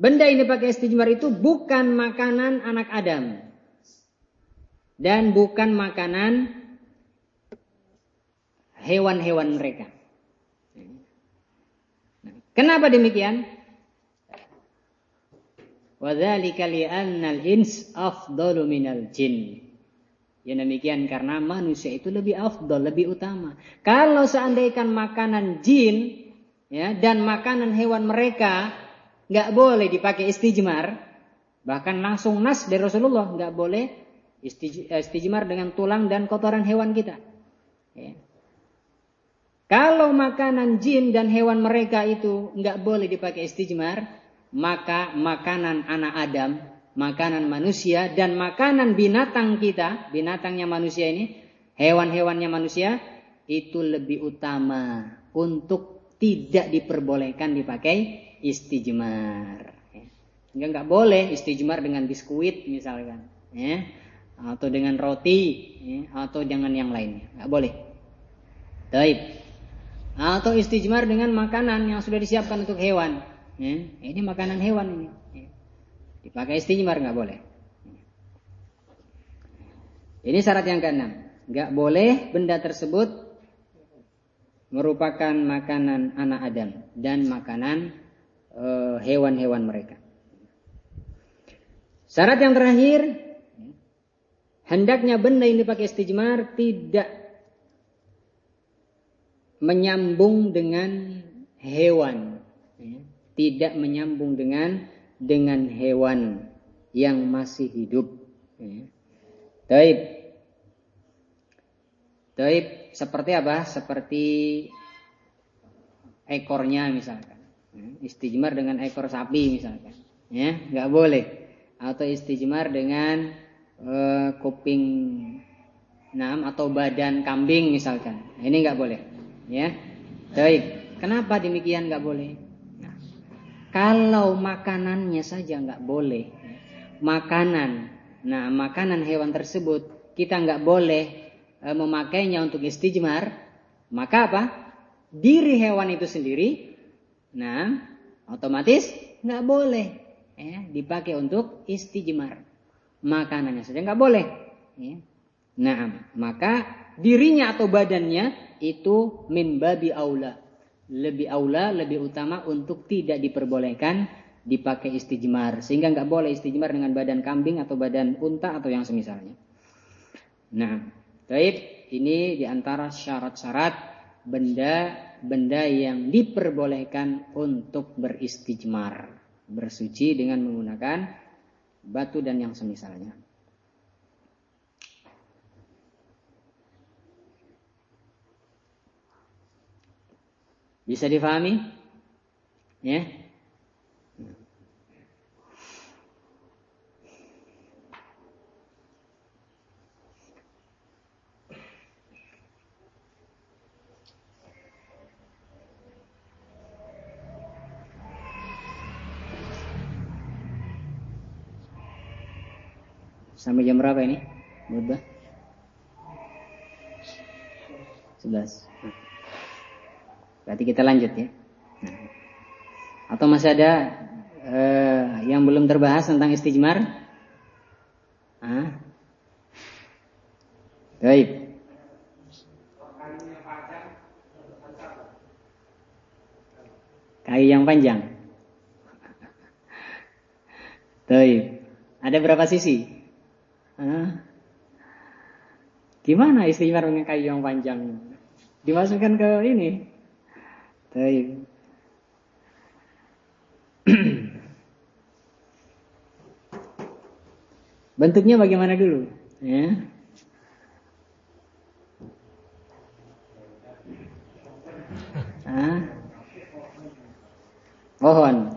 Benda ini pakai istijmar itu bukan makanan anak Adam. Dan bukan makanan hewan-hewan mereka. Kenapa demikian? Wadzalika li'annal ins afdalu minal jin. Ya demikian karena manusia itu lebih afdal, lebih utama. Kalau seandainya makanan jin ya dan makanan hewan mereka nggak boleh dipakai istijmar, bahkan langsung nas dari Rasulullah nggak boleh eh, istijmar dengan tulang dan kotoran hewan kita. Ya. Kalau makanan jin dan hewan mereka itu nggak boleh dipakai istijmar, maka makanan anak Adam, makanan manusia dan makanan binatang kita, binatangnya manusia ini, hewan-hewannya manusia itu lebih utama untuk tidak diperbolehkan dipakai istijmar. Enggak nggak boleh istijmar dengan biskuit misalkan, ya, atau dengan roti, ya, atau dengan yang lainnya, nggak boleh. Taib. Atau istijmar dengan makanan yang sudah disiapkan untuk hewan. Ya, ini makanan hewan ini. Dipakai istijmar nggak boleh. Ini syarat yang keenam. Nggak boleh benda tersebut merupakan makanan anak Adam dan makanan Eh, hewan-hewan mereka. Syarat yang terakhir, hendaknya benda yang dipakai istijmar tidak menyambung dengan hewan, tidak menyambung dengan dengan hewan yang masih hidup. Ya. Taib. Taib seperti apa? Seperti ekornya misalkan. Hmm, istijmar dengan ekor sapi misalkan ya nggak boleh atau istijmar dengan uh, kuping enam atau badan kambing misalkan ini nggak boleh ya baik kenapa demikian nggak boleh kalau makanannya saja nggak boleh makanan nah makanan hewan tersebut kita nggak boleh uh, memakainya untuk istijmar maka apa diri hewan itu sendiri Nah, otomatis nggak boleh ya, dipakai untuk istijmar. Makanannya saja nggak boleh. Ya. Nah, maka dirinya atau badannya itu min babi aula. Lebih aula, lebih utama untuk tidak diperbolehkan dipakai istijmar. Sehingga nggak boleh istijmar dengan badan kambing atau badan unta atau yang semisalnya. Nah, baik ini di antara syarat-syarat benda benda yang diperbolehkan untuk beristijmar, bersuci dengan menggunakan batu dan yang semisalnya. Bisa difahami? Ya. Sampai jam berapa ini? Berapa? 11. Berarti kita lanjut ya. Atau masih ada uh, yang belum terbahas tentang istijmar? Ah. Baik. Kayu yang panjang. Baik. Ada berapa sisi? Gimana istimewa dengan kayu yang panjang? Dimasukkan ke ini. Baik. [CLEARS THROAT] Bentuknya bagaimana dulu? Ya. Pohon.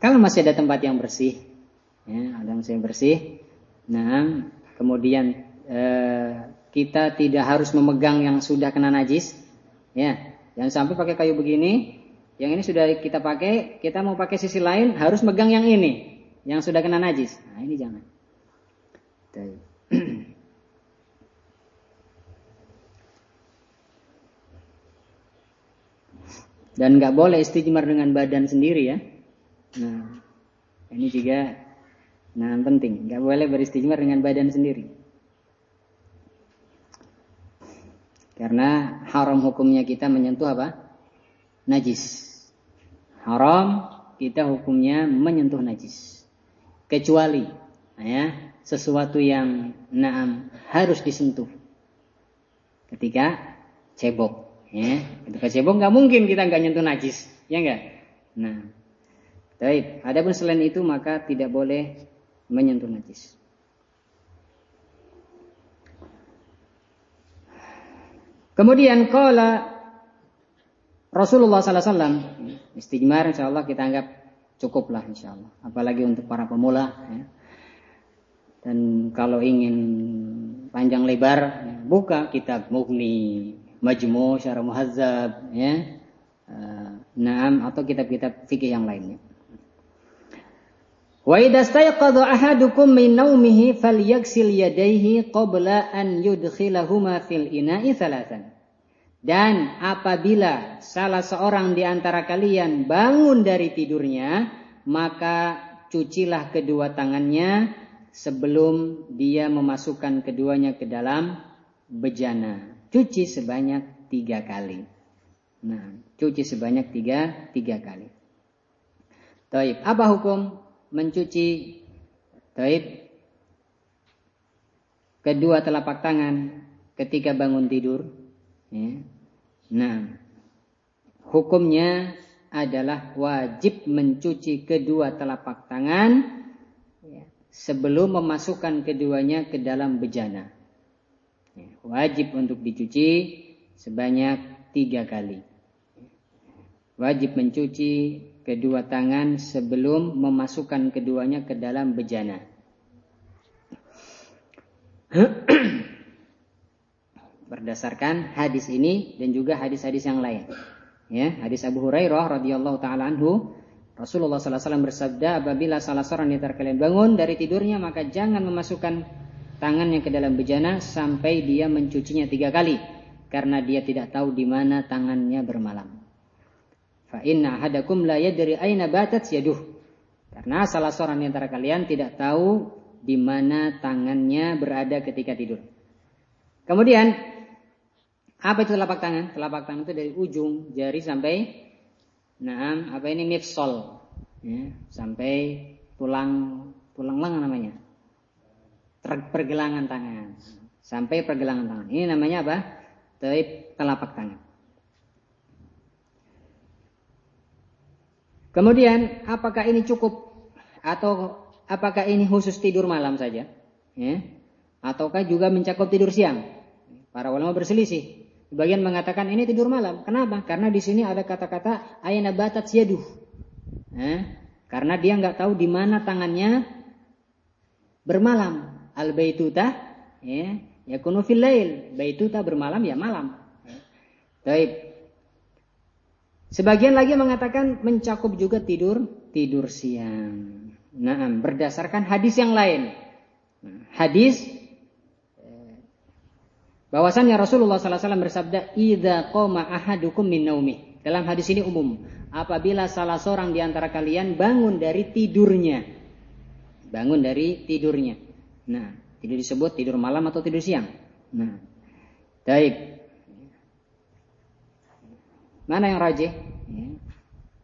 Kalau masih ada tempat yang bersih, ya, ada mesin bersih. Nah, kemudian eh, kita tidak harus memegang yang sudah kena najis, ya. Jangan sampai pakai kayu begini, yang ini sudah kita pakai, kita mau pakai sisi lain harus megang yang ini, yang sudah kena najis. Nah, ini jangan. [CLEARS THROAT] Dan nggak boleh istijmar dengan badan sendiri ya. Nah, ini juga nah penting. Nggak boleh beristijmar dengan badan sendiri. Karena haram hukumnya kita menyentuh apa? Najis. Haram kita hukumnya menyentuh najis. Kecuali ya, sesuatu yang naam harus disentuh. Ketika cebok Ya, ketika cebok nggak mungkin kita nggak nyentuh najis, ya enggak? Nah, baik. Adapun selain itu maka tidak boleh menyentuh najis. Kemudian kala Rasulullah Sallallahu Alaihi Wasallam Allah kita anggap cukup lah insya Allah. Apalagi untuk para pemula. Ya. Dan kalau ingin panjang lebar, ya, buka kitab Mughni, Majmu, Syarah Muhazzab, ya. Uh, Naam atau kitab-kitab fikih yang lainnya. Wa idza stayqadha ahadukum min yadayhi qabla an yudkhilahuma fil ina'i thalathan. Dan apabila salah seorang di antara kalian bangun dari tidurnya, maka cucilah kedua tangannya sebelum dia memasukkan keduanya ke dalam bejana cuci sebanyak tiga kali. Nah, cuci sebanyak tiga, tiga kali. Taib, apa hukum mencuci taib kedua telapak tangan ketika bangun tidur? Ya. Nah, hukumnya adalah wajib mencuci kedua telapak tangan ya, sebelum memasukkan keduanya ke dalam bejana. Ya, wajib untuk dicuci sebanyak tiga kali. Wajib mencuci kedua tangan sebelum memasukkan keduanya ke dalam bejana. [CLEARS THROAT] Berdasarkan hadis ini dan juga hadis-hadis yang lain. Ya, hadis Abu Hurairah radhiyallahu taala anhu Rasulullah sallallahu alaihi wasallam bersabda, apabila salah seorang di antara kalian bangun dari tidurnya maka jangan memasukkan tangannya ke dalam bejana sampai dia mencucinya tiga kali karena dia tidak tahu di mana tangannya bermalam. Fa inna hadakum la yadri aina batat yaduh. Karena salah seorang di antara kalian tidak tahu di mana tangannya berada ketika tidur. Kemudian apa itu telapak tangan? Telapak tangan itu dari ujung jari sampai nah apa ini mifsol ya, sampai tulang tulang lengan namanya pergelangan tangan sampai pergelangan tangan. Ini namanya apa? Telapak tangan. Kemudian apakah ini cukup atau apakah ini khusus tidur malam saja? Ya. Ataukah juga mencakup tidur siang? Para ulama berselisih. Sebagian mengatakan ini tidur malam. Kenapa? Karena di sini ada kata-kata ayana batat siaduh. Ya. Karena dia nggak tahu di mana tangannya bermalam al baituta ya yakunu fil lail baituta bermalam ya malam baik sebagian lagi mengatakan mencakup juga tidur tidur siang nah berdasarkan hadis yang lain hadis bahwasannya Rasulullah SAW bersabda idza qoma ahadukum min naumi dalam hadis ini umum apabila salah seorang di antara kalian bangun dari tidurnya bangun dari tidurnya Nah, tidak disebut tidur malam atau tidur siang. Nah, baik. Mana yang rajih? Ya.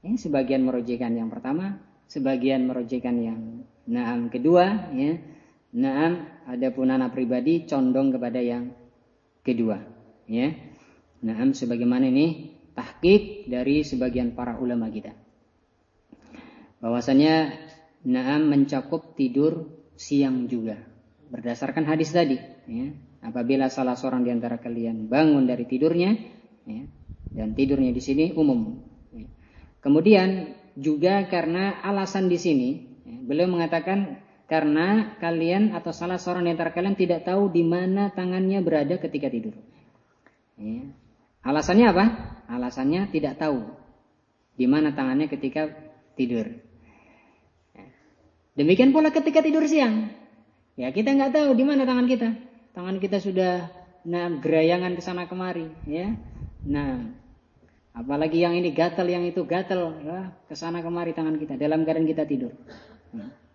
Ini sebagian merojekan yang pertama, sebagian merojekan yang naam kedua, ya. Naam, adapun anak pribadi condong kepada yang kedua, ya. Naam sebagaimana ini tahqiq dari sebagian para ulama kita. Bahwasanya naam mencakup tidur siang juga berdasarkan hadis tadi ya. apabila salah seorang di antara kalian bangun dari tidurnya ya, dan tidurnya di sini umum ya. kemudian juga karena alasan di sini ya, beliau mengatakan karena kalian atau salah seorang di antara kalian tidak tahu di mana tangannya berada ketika tidur ya. alasannya apa alasannya tidak tahu di mana tangannya ketika tidur demikian pula ketika tidur siang Ya kita nggak tahu di mana tangan kita. Tangan kita sudah nah gerayangan ke sana kemari, ya. Nah, Apalagi yang ini gatal, yang itu gatal, ya, ke sana kemari tangan kita dalam keadaan kita tidur.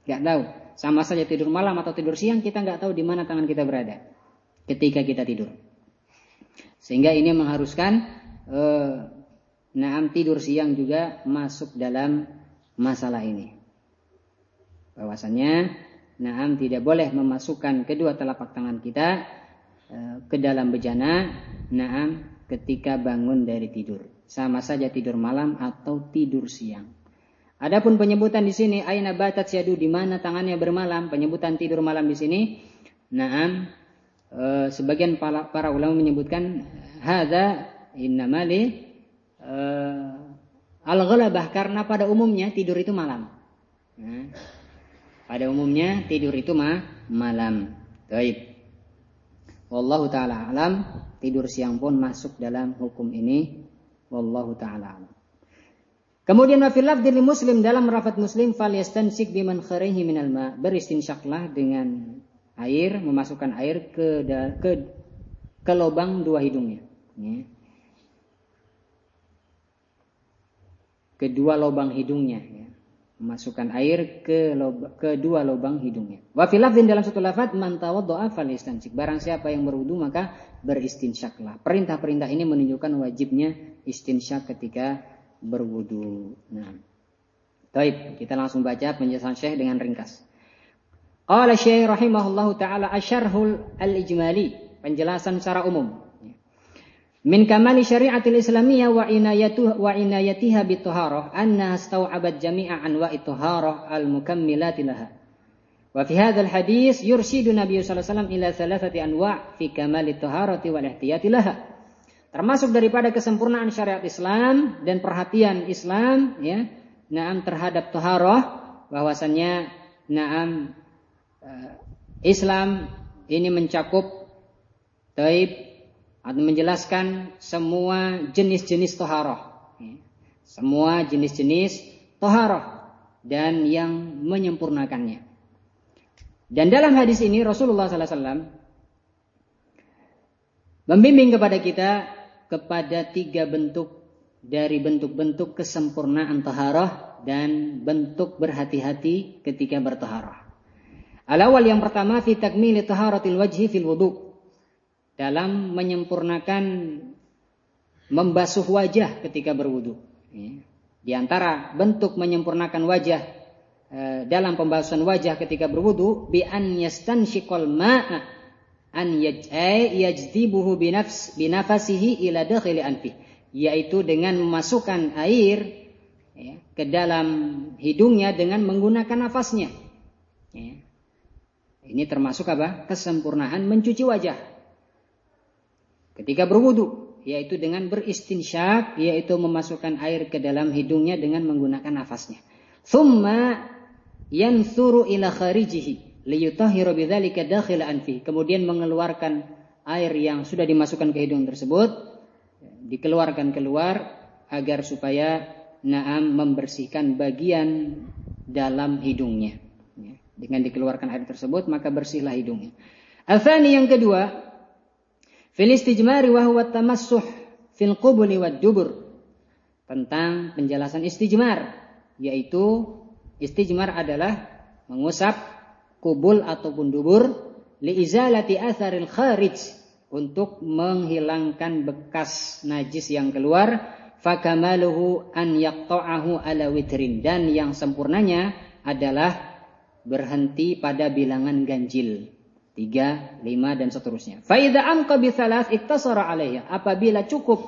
Nggak tahu. Sama saja tidur malam atau tidur siang kita nggak tahu di mana tangan kita berada ketika kita tidur. Sehingga ini mengharuskan eh, naam tidur siang juga masuk dalam masalah ini. Bahwasannya naam tidak boleh memasukkan kedua telapak tangan kita eh, ke dalam bejana naam ketika bangun dari tidur. Sama saja tidur malam atau tidur siang. Adapun penyebutan di sini aina batat syadu di mana tangannya bermalam, penyebutan tidur malam di sini. Naam e, sebagian para, para ulama menyebutkan hadza innama li e, al-ghalabah karena pada umumnya tidur itu malam. Nah, pada umumnya tidur itu mah malam. Baik. Wallahu taala alam, tidur siang pun masuk dalam hukum ini. Wallahu taala. Kemudian wafil lafdhi muslim dalam rafat muslim fal yastansik biman kharihi minal ma. Beristinsyaklah dengan air, memasukkan air ke ke ke lubang dua hidungnya. Ya. Kedua lubang hidungnya. Ya. Memasukkan air ke lob, kedua lubang hidungnya. Wafil lafdhin dalam satu lafad man tawaddo'a fal yastansik. Barang siapa yang berwudu maka beristinsyaklah. Perintah-perintah ini menunjukkan wajibnya istinsyak ketika berwudu. Nah. Baik, kita langsung baca penjelasan Syekh dengan ringkas. Qala Syekh rahimahullahu taala asyarhul al-ijmali, penjelasan secara umum. Min kamali syariatil islamiyah wa inayatuh wa inayatiha bituharah anna staw'abat jami'a anwa'i tuharah al-mukammilati laha. Wa fi hadzal hadis yursidu Nabi sallallahu alaihi wasallam ila thalathati anwa' fi kamali tuharati wal ihtiyati. Termasuk daripada kesempurnaan syariat Islam dan perhatian Islam ya, naam terhadap taharah bahwasannya naam uh, Islam ini mencakup taib atau menjelaskan semua jenis-jenis taharah. Ya. Semua jenis-jenis taharah dan yang menyempurnakannya. Dan dalam hadis ini Rasulullah wasallam membimbing kepada kita kepada tiga bentuk dari bentuk-bentuk kesempurnaan taharah dan bentuk berhati-hati ketika bertaharah. Al-awal yang pertama fi takmili taharatil wajhi fil wudu. Dalam menyempurnakan membasuh wajah ketika berwudu. Ya. Di antara bentuk menyempurnakan wajah eh, dalam pembahasan wajah ketika berwudu bi an yastanshikal ma'a an yajdibuhu binafs binafasihi ila dakhili anfi yaitu dengan memasukkan air ya, ke dalam hidungnya dengan menggunakan nafasnya ya. ini termasuk apa kesempurnaan mencuci wajah ketika berwudu yaitu dengan beristinsyak yaitu memasukkan air ke dalam hidungnya dengan menggunakan nafasnya thumma yansuru ila kharijihi liyutahhiru bidzalika dakhil anfi. Kemudian mengeluarkan air yang sudah dimasukkan ke hidung tersebut dikeluarkan keluar agar supaya Naam membersihkan bagian dalam hidungnya. Ya, dengan dikeluarkan air tersebut maka bersihlah hidungnya. Athani yang kedua, fil istijmari wa huwa tamassuh fil qubuli wad dubur. Tentang penjelasan istijmar, yaitu istijmar adalah mengusap kubul ataupun dubur liizalati atharil kharij untuk menghilangkan bekas najis yang keluar fakamaluhu an yaqta'ahu ala witrin dan yang sempurnanya adalah berhenti pada bilangan ganjil tiga, lima dan seterusnya. Faida anqa bi thalath iktasara alaiha. Apabila cukup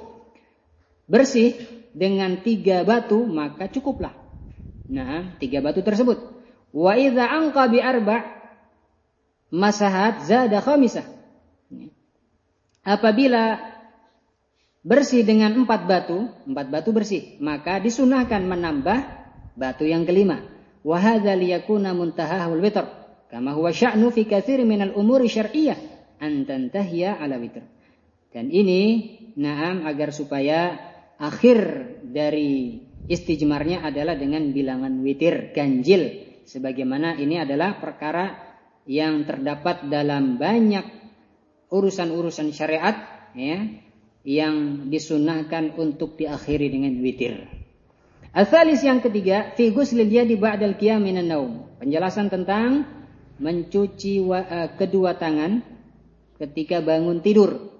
bersih dengan tiga batu maka cukuplah. Nah, tiga batu tersebut. Wa idza anqa bi arba' masahat zada khamisah. Apabila bersih dengan empat batu, empat batu bersih, maka disunahkan menambah batu yang kelima. Wa hadza liyakuna muntahahul witr, kama huwa sya'nu fi katsir minal umuri syar'iyyah an tantahiya ala witr. Dan ini naam agar supaya akhir dari istijmarnya adalah dengan bilangan witir ganjil sebagaimana ini adalah perkara yang terdapat dalam banyak urusan-urusan syariat ya yang disunahkan untuk diakhiri dengan witir. Asalis yang ketiga, fi ghuslil yadi ba'dal qiyam minan naum. Penjelasan tentang mencuci uh, kedua tangan ketika bangun tidur.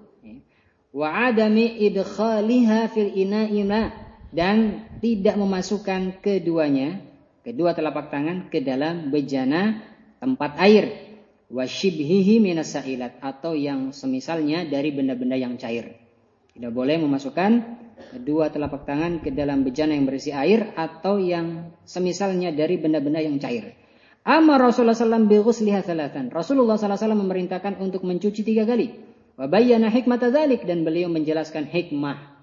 Wa adami idkhaliha fil ina'i dan tidak memasukkan keduanya, kedua telapak tangan ke dalam bejana tempat air wasyibhihi minasailat atau yang semisalnya dari benda-benda yang cair. Tidak boleh memasukkan kedua telapak tangan ke dalam bejana yang berisi air atau yang semisalnya dari benda-benda yang cair. Amma Rasulullah SAW bighusliha thalathan. Rasulullah SAW memerintahkan untuk mencuci tiga kali. Wabayyana hikmat dzalik dan beliau menjelaskan hikmah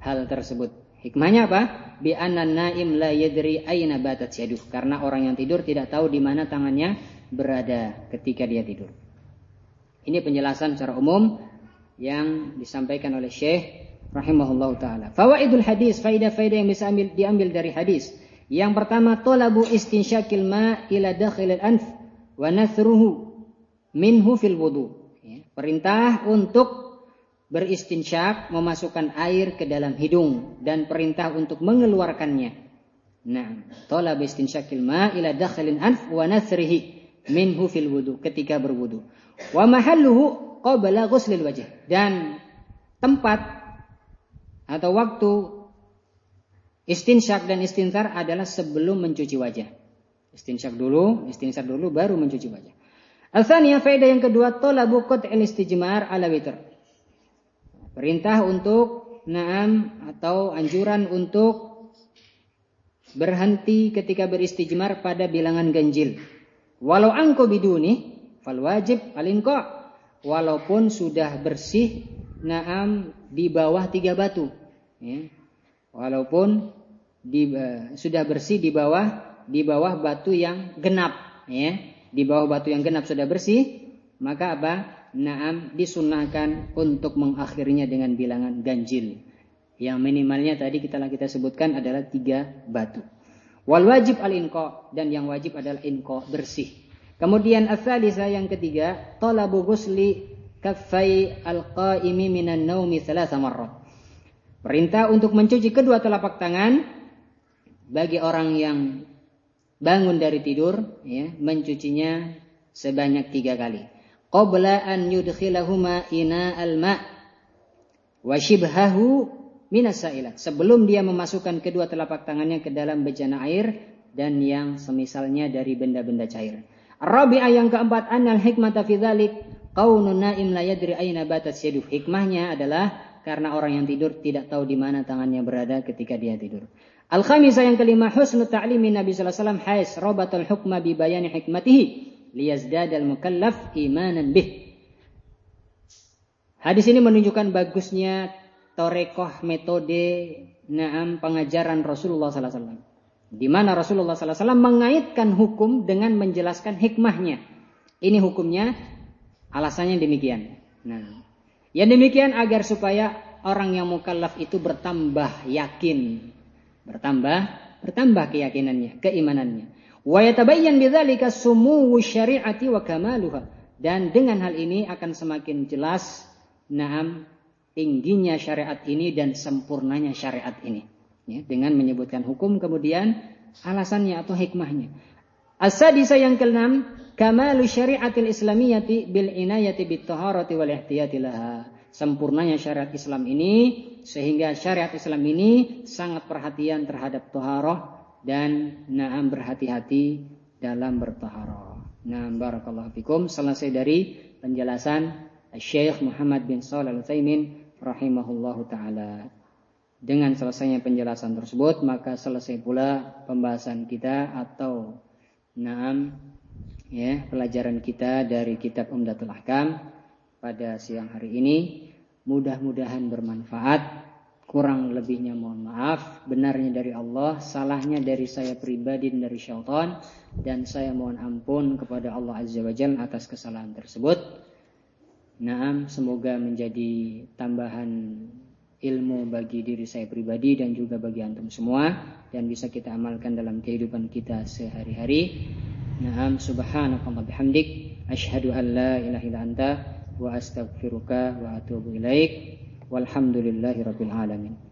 hal tersebut. Hikmahnya apa? Bi naim la yadri aina batat yaduh. Karena orang yang tidur tidak tahu di mana tangannya berada ketika dia tidur. Ini penjelasan secara umum yang disampaikan oleh Syekh rahimahullah taala. Fawaidul hadis, faidah-faidah yang bisa ambil, diambil dari hadis. Yang pertama, talabu istinsyakil ma ila dakhil al-anf wa nathruhu minhu fil wudu. Ya, perintah untuk beristinsyak memasukkan air ke dalam hidung dan perintah untuk mengeluarkannya. Nah, talabu istinsyakil ma ila dakhil al-anf wa nathrihi minhu fil wudu ketika berwudu. Wa mahalluhu qabla ghuslil wajh dan tempat atau waktu istinsyak dan istinsar adalah sebelum mencuci wajah. Istinsyak dulu, istinsar dulu baru mencuci wajah. Al-thaniyah faedah yang kedua talabu qat'il istijmar ala witr. Perintah untuk naam atau anjuran untuk berhenti ketika beristijmar pada bilangan ganjil. Walau angko biduni fal wajib alinko. Walaupun sudah bersih naam di bawah tiga batu. Ya. Walaupun di, uh, sudah bersih di bawah di bawah batu yang genap. Ya. Di bawah batu yang genap sudah bersih. Maka apa? Naam disunahkan untuk mengakhirinya dengan bilangan ganjil. Yang minimalnya tadi kita kita sebutkan adalah tiga batu. Wal wajib al inko dan yang wajib adalah inko bersih. Kemudian asalisa yang ketiga, talabu ghusli kaffai al-qaimi minan naumi thalatha marrat. Perintah untuk mencuci kedua telapak tangan bagi orang yang bangun dari tidur, ya, mencucinya sebanyak tiga kali. Qabla an yudkhilahuma ina al-ma' wa shibhahu minasailat. Sebelum dia memasukkan kedua telapak tangannya ke dalam bejana air dan yang semisalnya dari benda-benda cair. Rabi'ah yang keempat anal hikmata fi dzalik qaunun naim la yadri aina batat. Hikmahnya adalah karena orang yang tidur tidak tahu di mana tangannya berada ketika dia tidur. Al-khamisah yang kelima husnu ta'limi Nabi sallallahu alaihi wasallam hais rabatul hukma bi bayani hikmatihi liyazdadal mukallaf imanan bih. Hadis ini menunjukkan bagusnya torekoh metode naam pengajaran Rasulullah sallallahu alaihi wasallam. Di mana Rasulullah sallallahu alaihi wasallam mengaitkan hukum dengan menjelaskan hikmahnya. Ini hukumnya alasannya demikian. Nah, yang demikian agar supaya orang yang mukallaf itu bertambah yakin, bertambah bertambah keyakinannya, keimanannya. Wa yatabayyan bidzalika sumuwu syari'ati wa kamaluha. Dan dengan hal ini akan semakin jelas naam tingginya syariat ini dan sempurnanya syariat ini. Ya, dengan menyebutkan hukum kemudian alasannya atau hikmahnya. As-sadisa yang keenam, kamalu syariatil islamiyati bil inayati bit taharati wal ihtiyati laha. Sempurnanya syariat Islam ini sehingga syariat Islam ini sangat perhatian terhadap taharah dan naam berhati-hati dalam bertaharah. Nah, barakallahu fikum. Selesai dari penjelasan Syekh Muhammad bin Shalih Al-Utsaimin rahimahullahu taala. Dengan selesainya penjelasan tersebut, maka selesai pula pembahasan kita atau naam ya, pelajaran kita dari kitab Umdatul Ahkam pada siang hari ini. Mudah-mudahan bermanfaat. Kurang lebihnya mohon maaf. Benarnya dari Allah, salahnya dari saya pribadi dan dari syaitan. Dan saya mohon ampun kepada Allah Azza wa Jalla atas kesalahan tersebut. Naam, semoga menjadi tambahan ilmu bagi diri saya pribadi dan juga bagi antum semua dan bisa kita amalkan dalam kehidupan kita sehari-hari. Naam, subhanakallah bihamdik asyhadu an la ilaha illa anta wa astaghfiruka wa atubu ilaik. Walhamdulillahi rabbil alamin.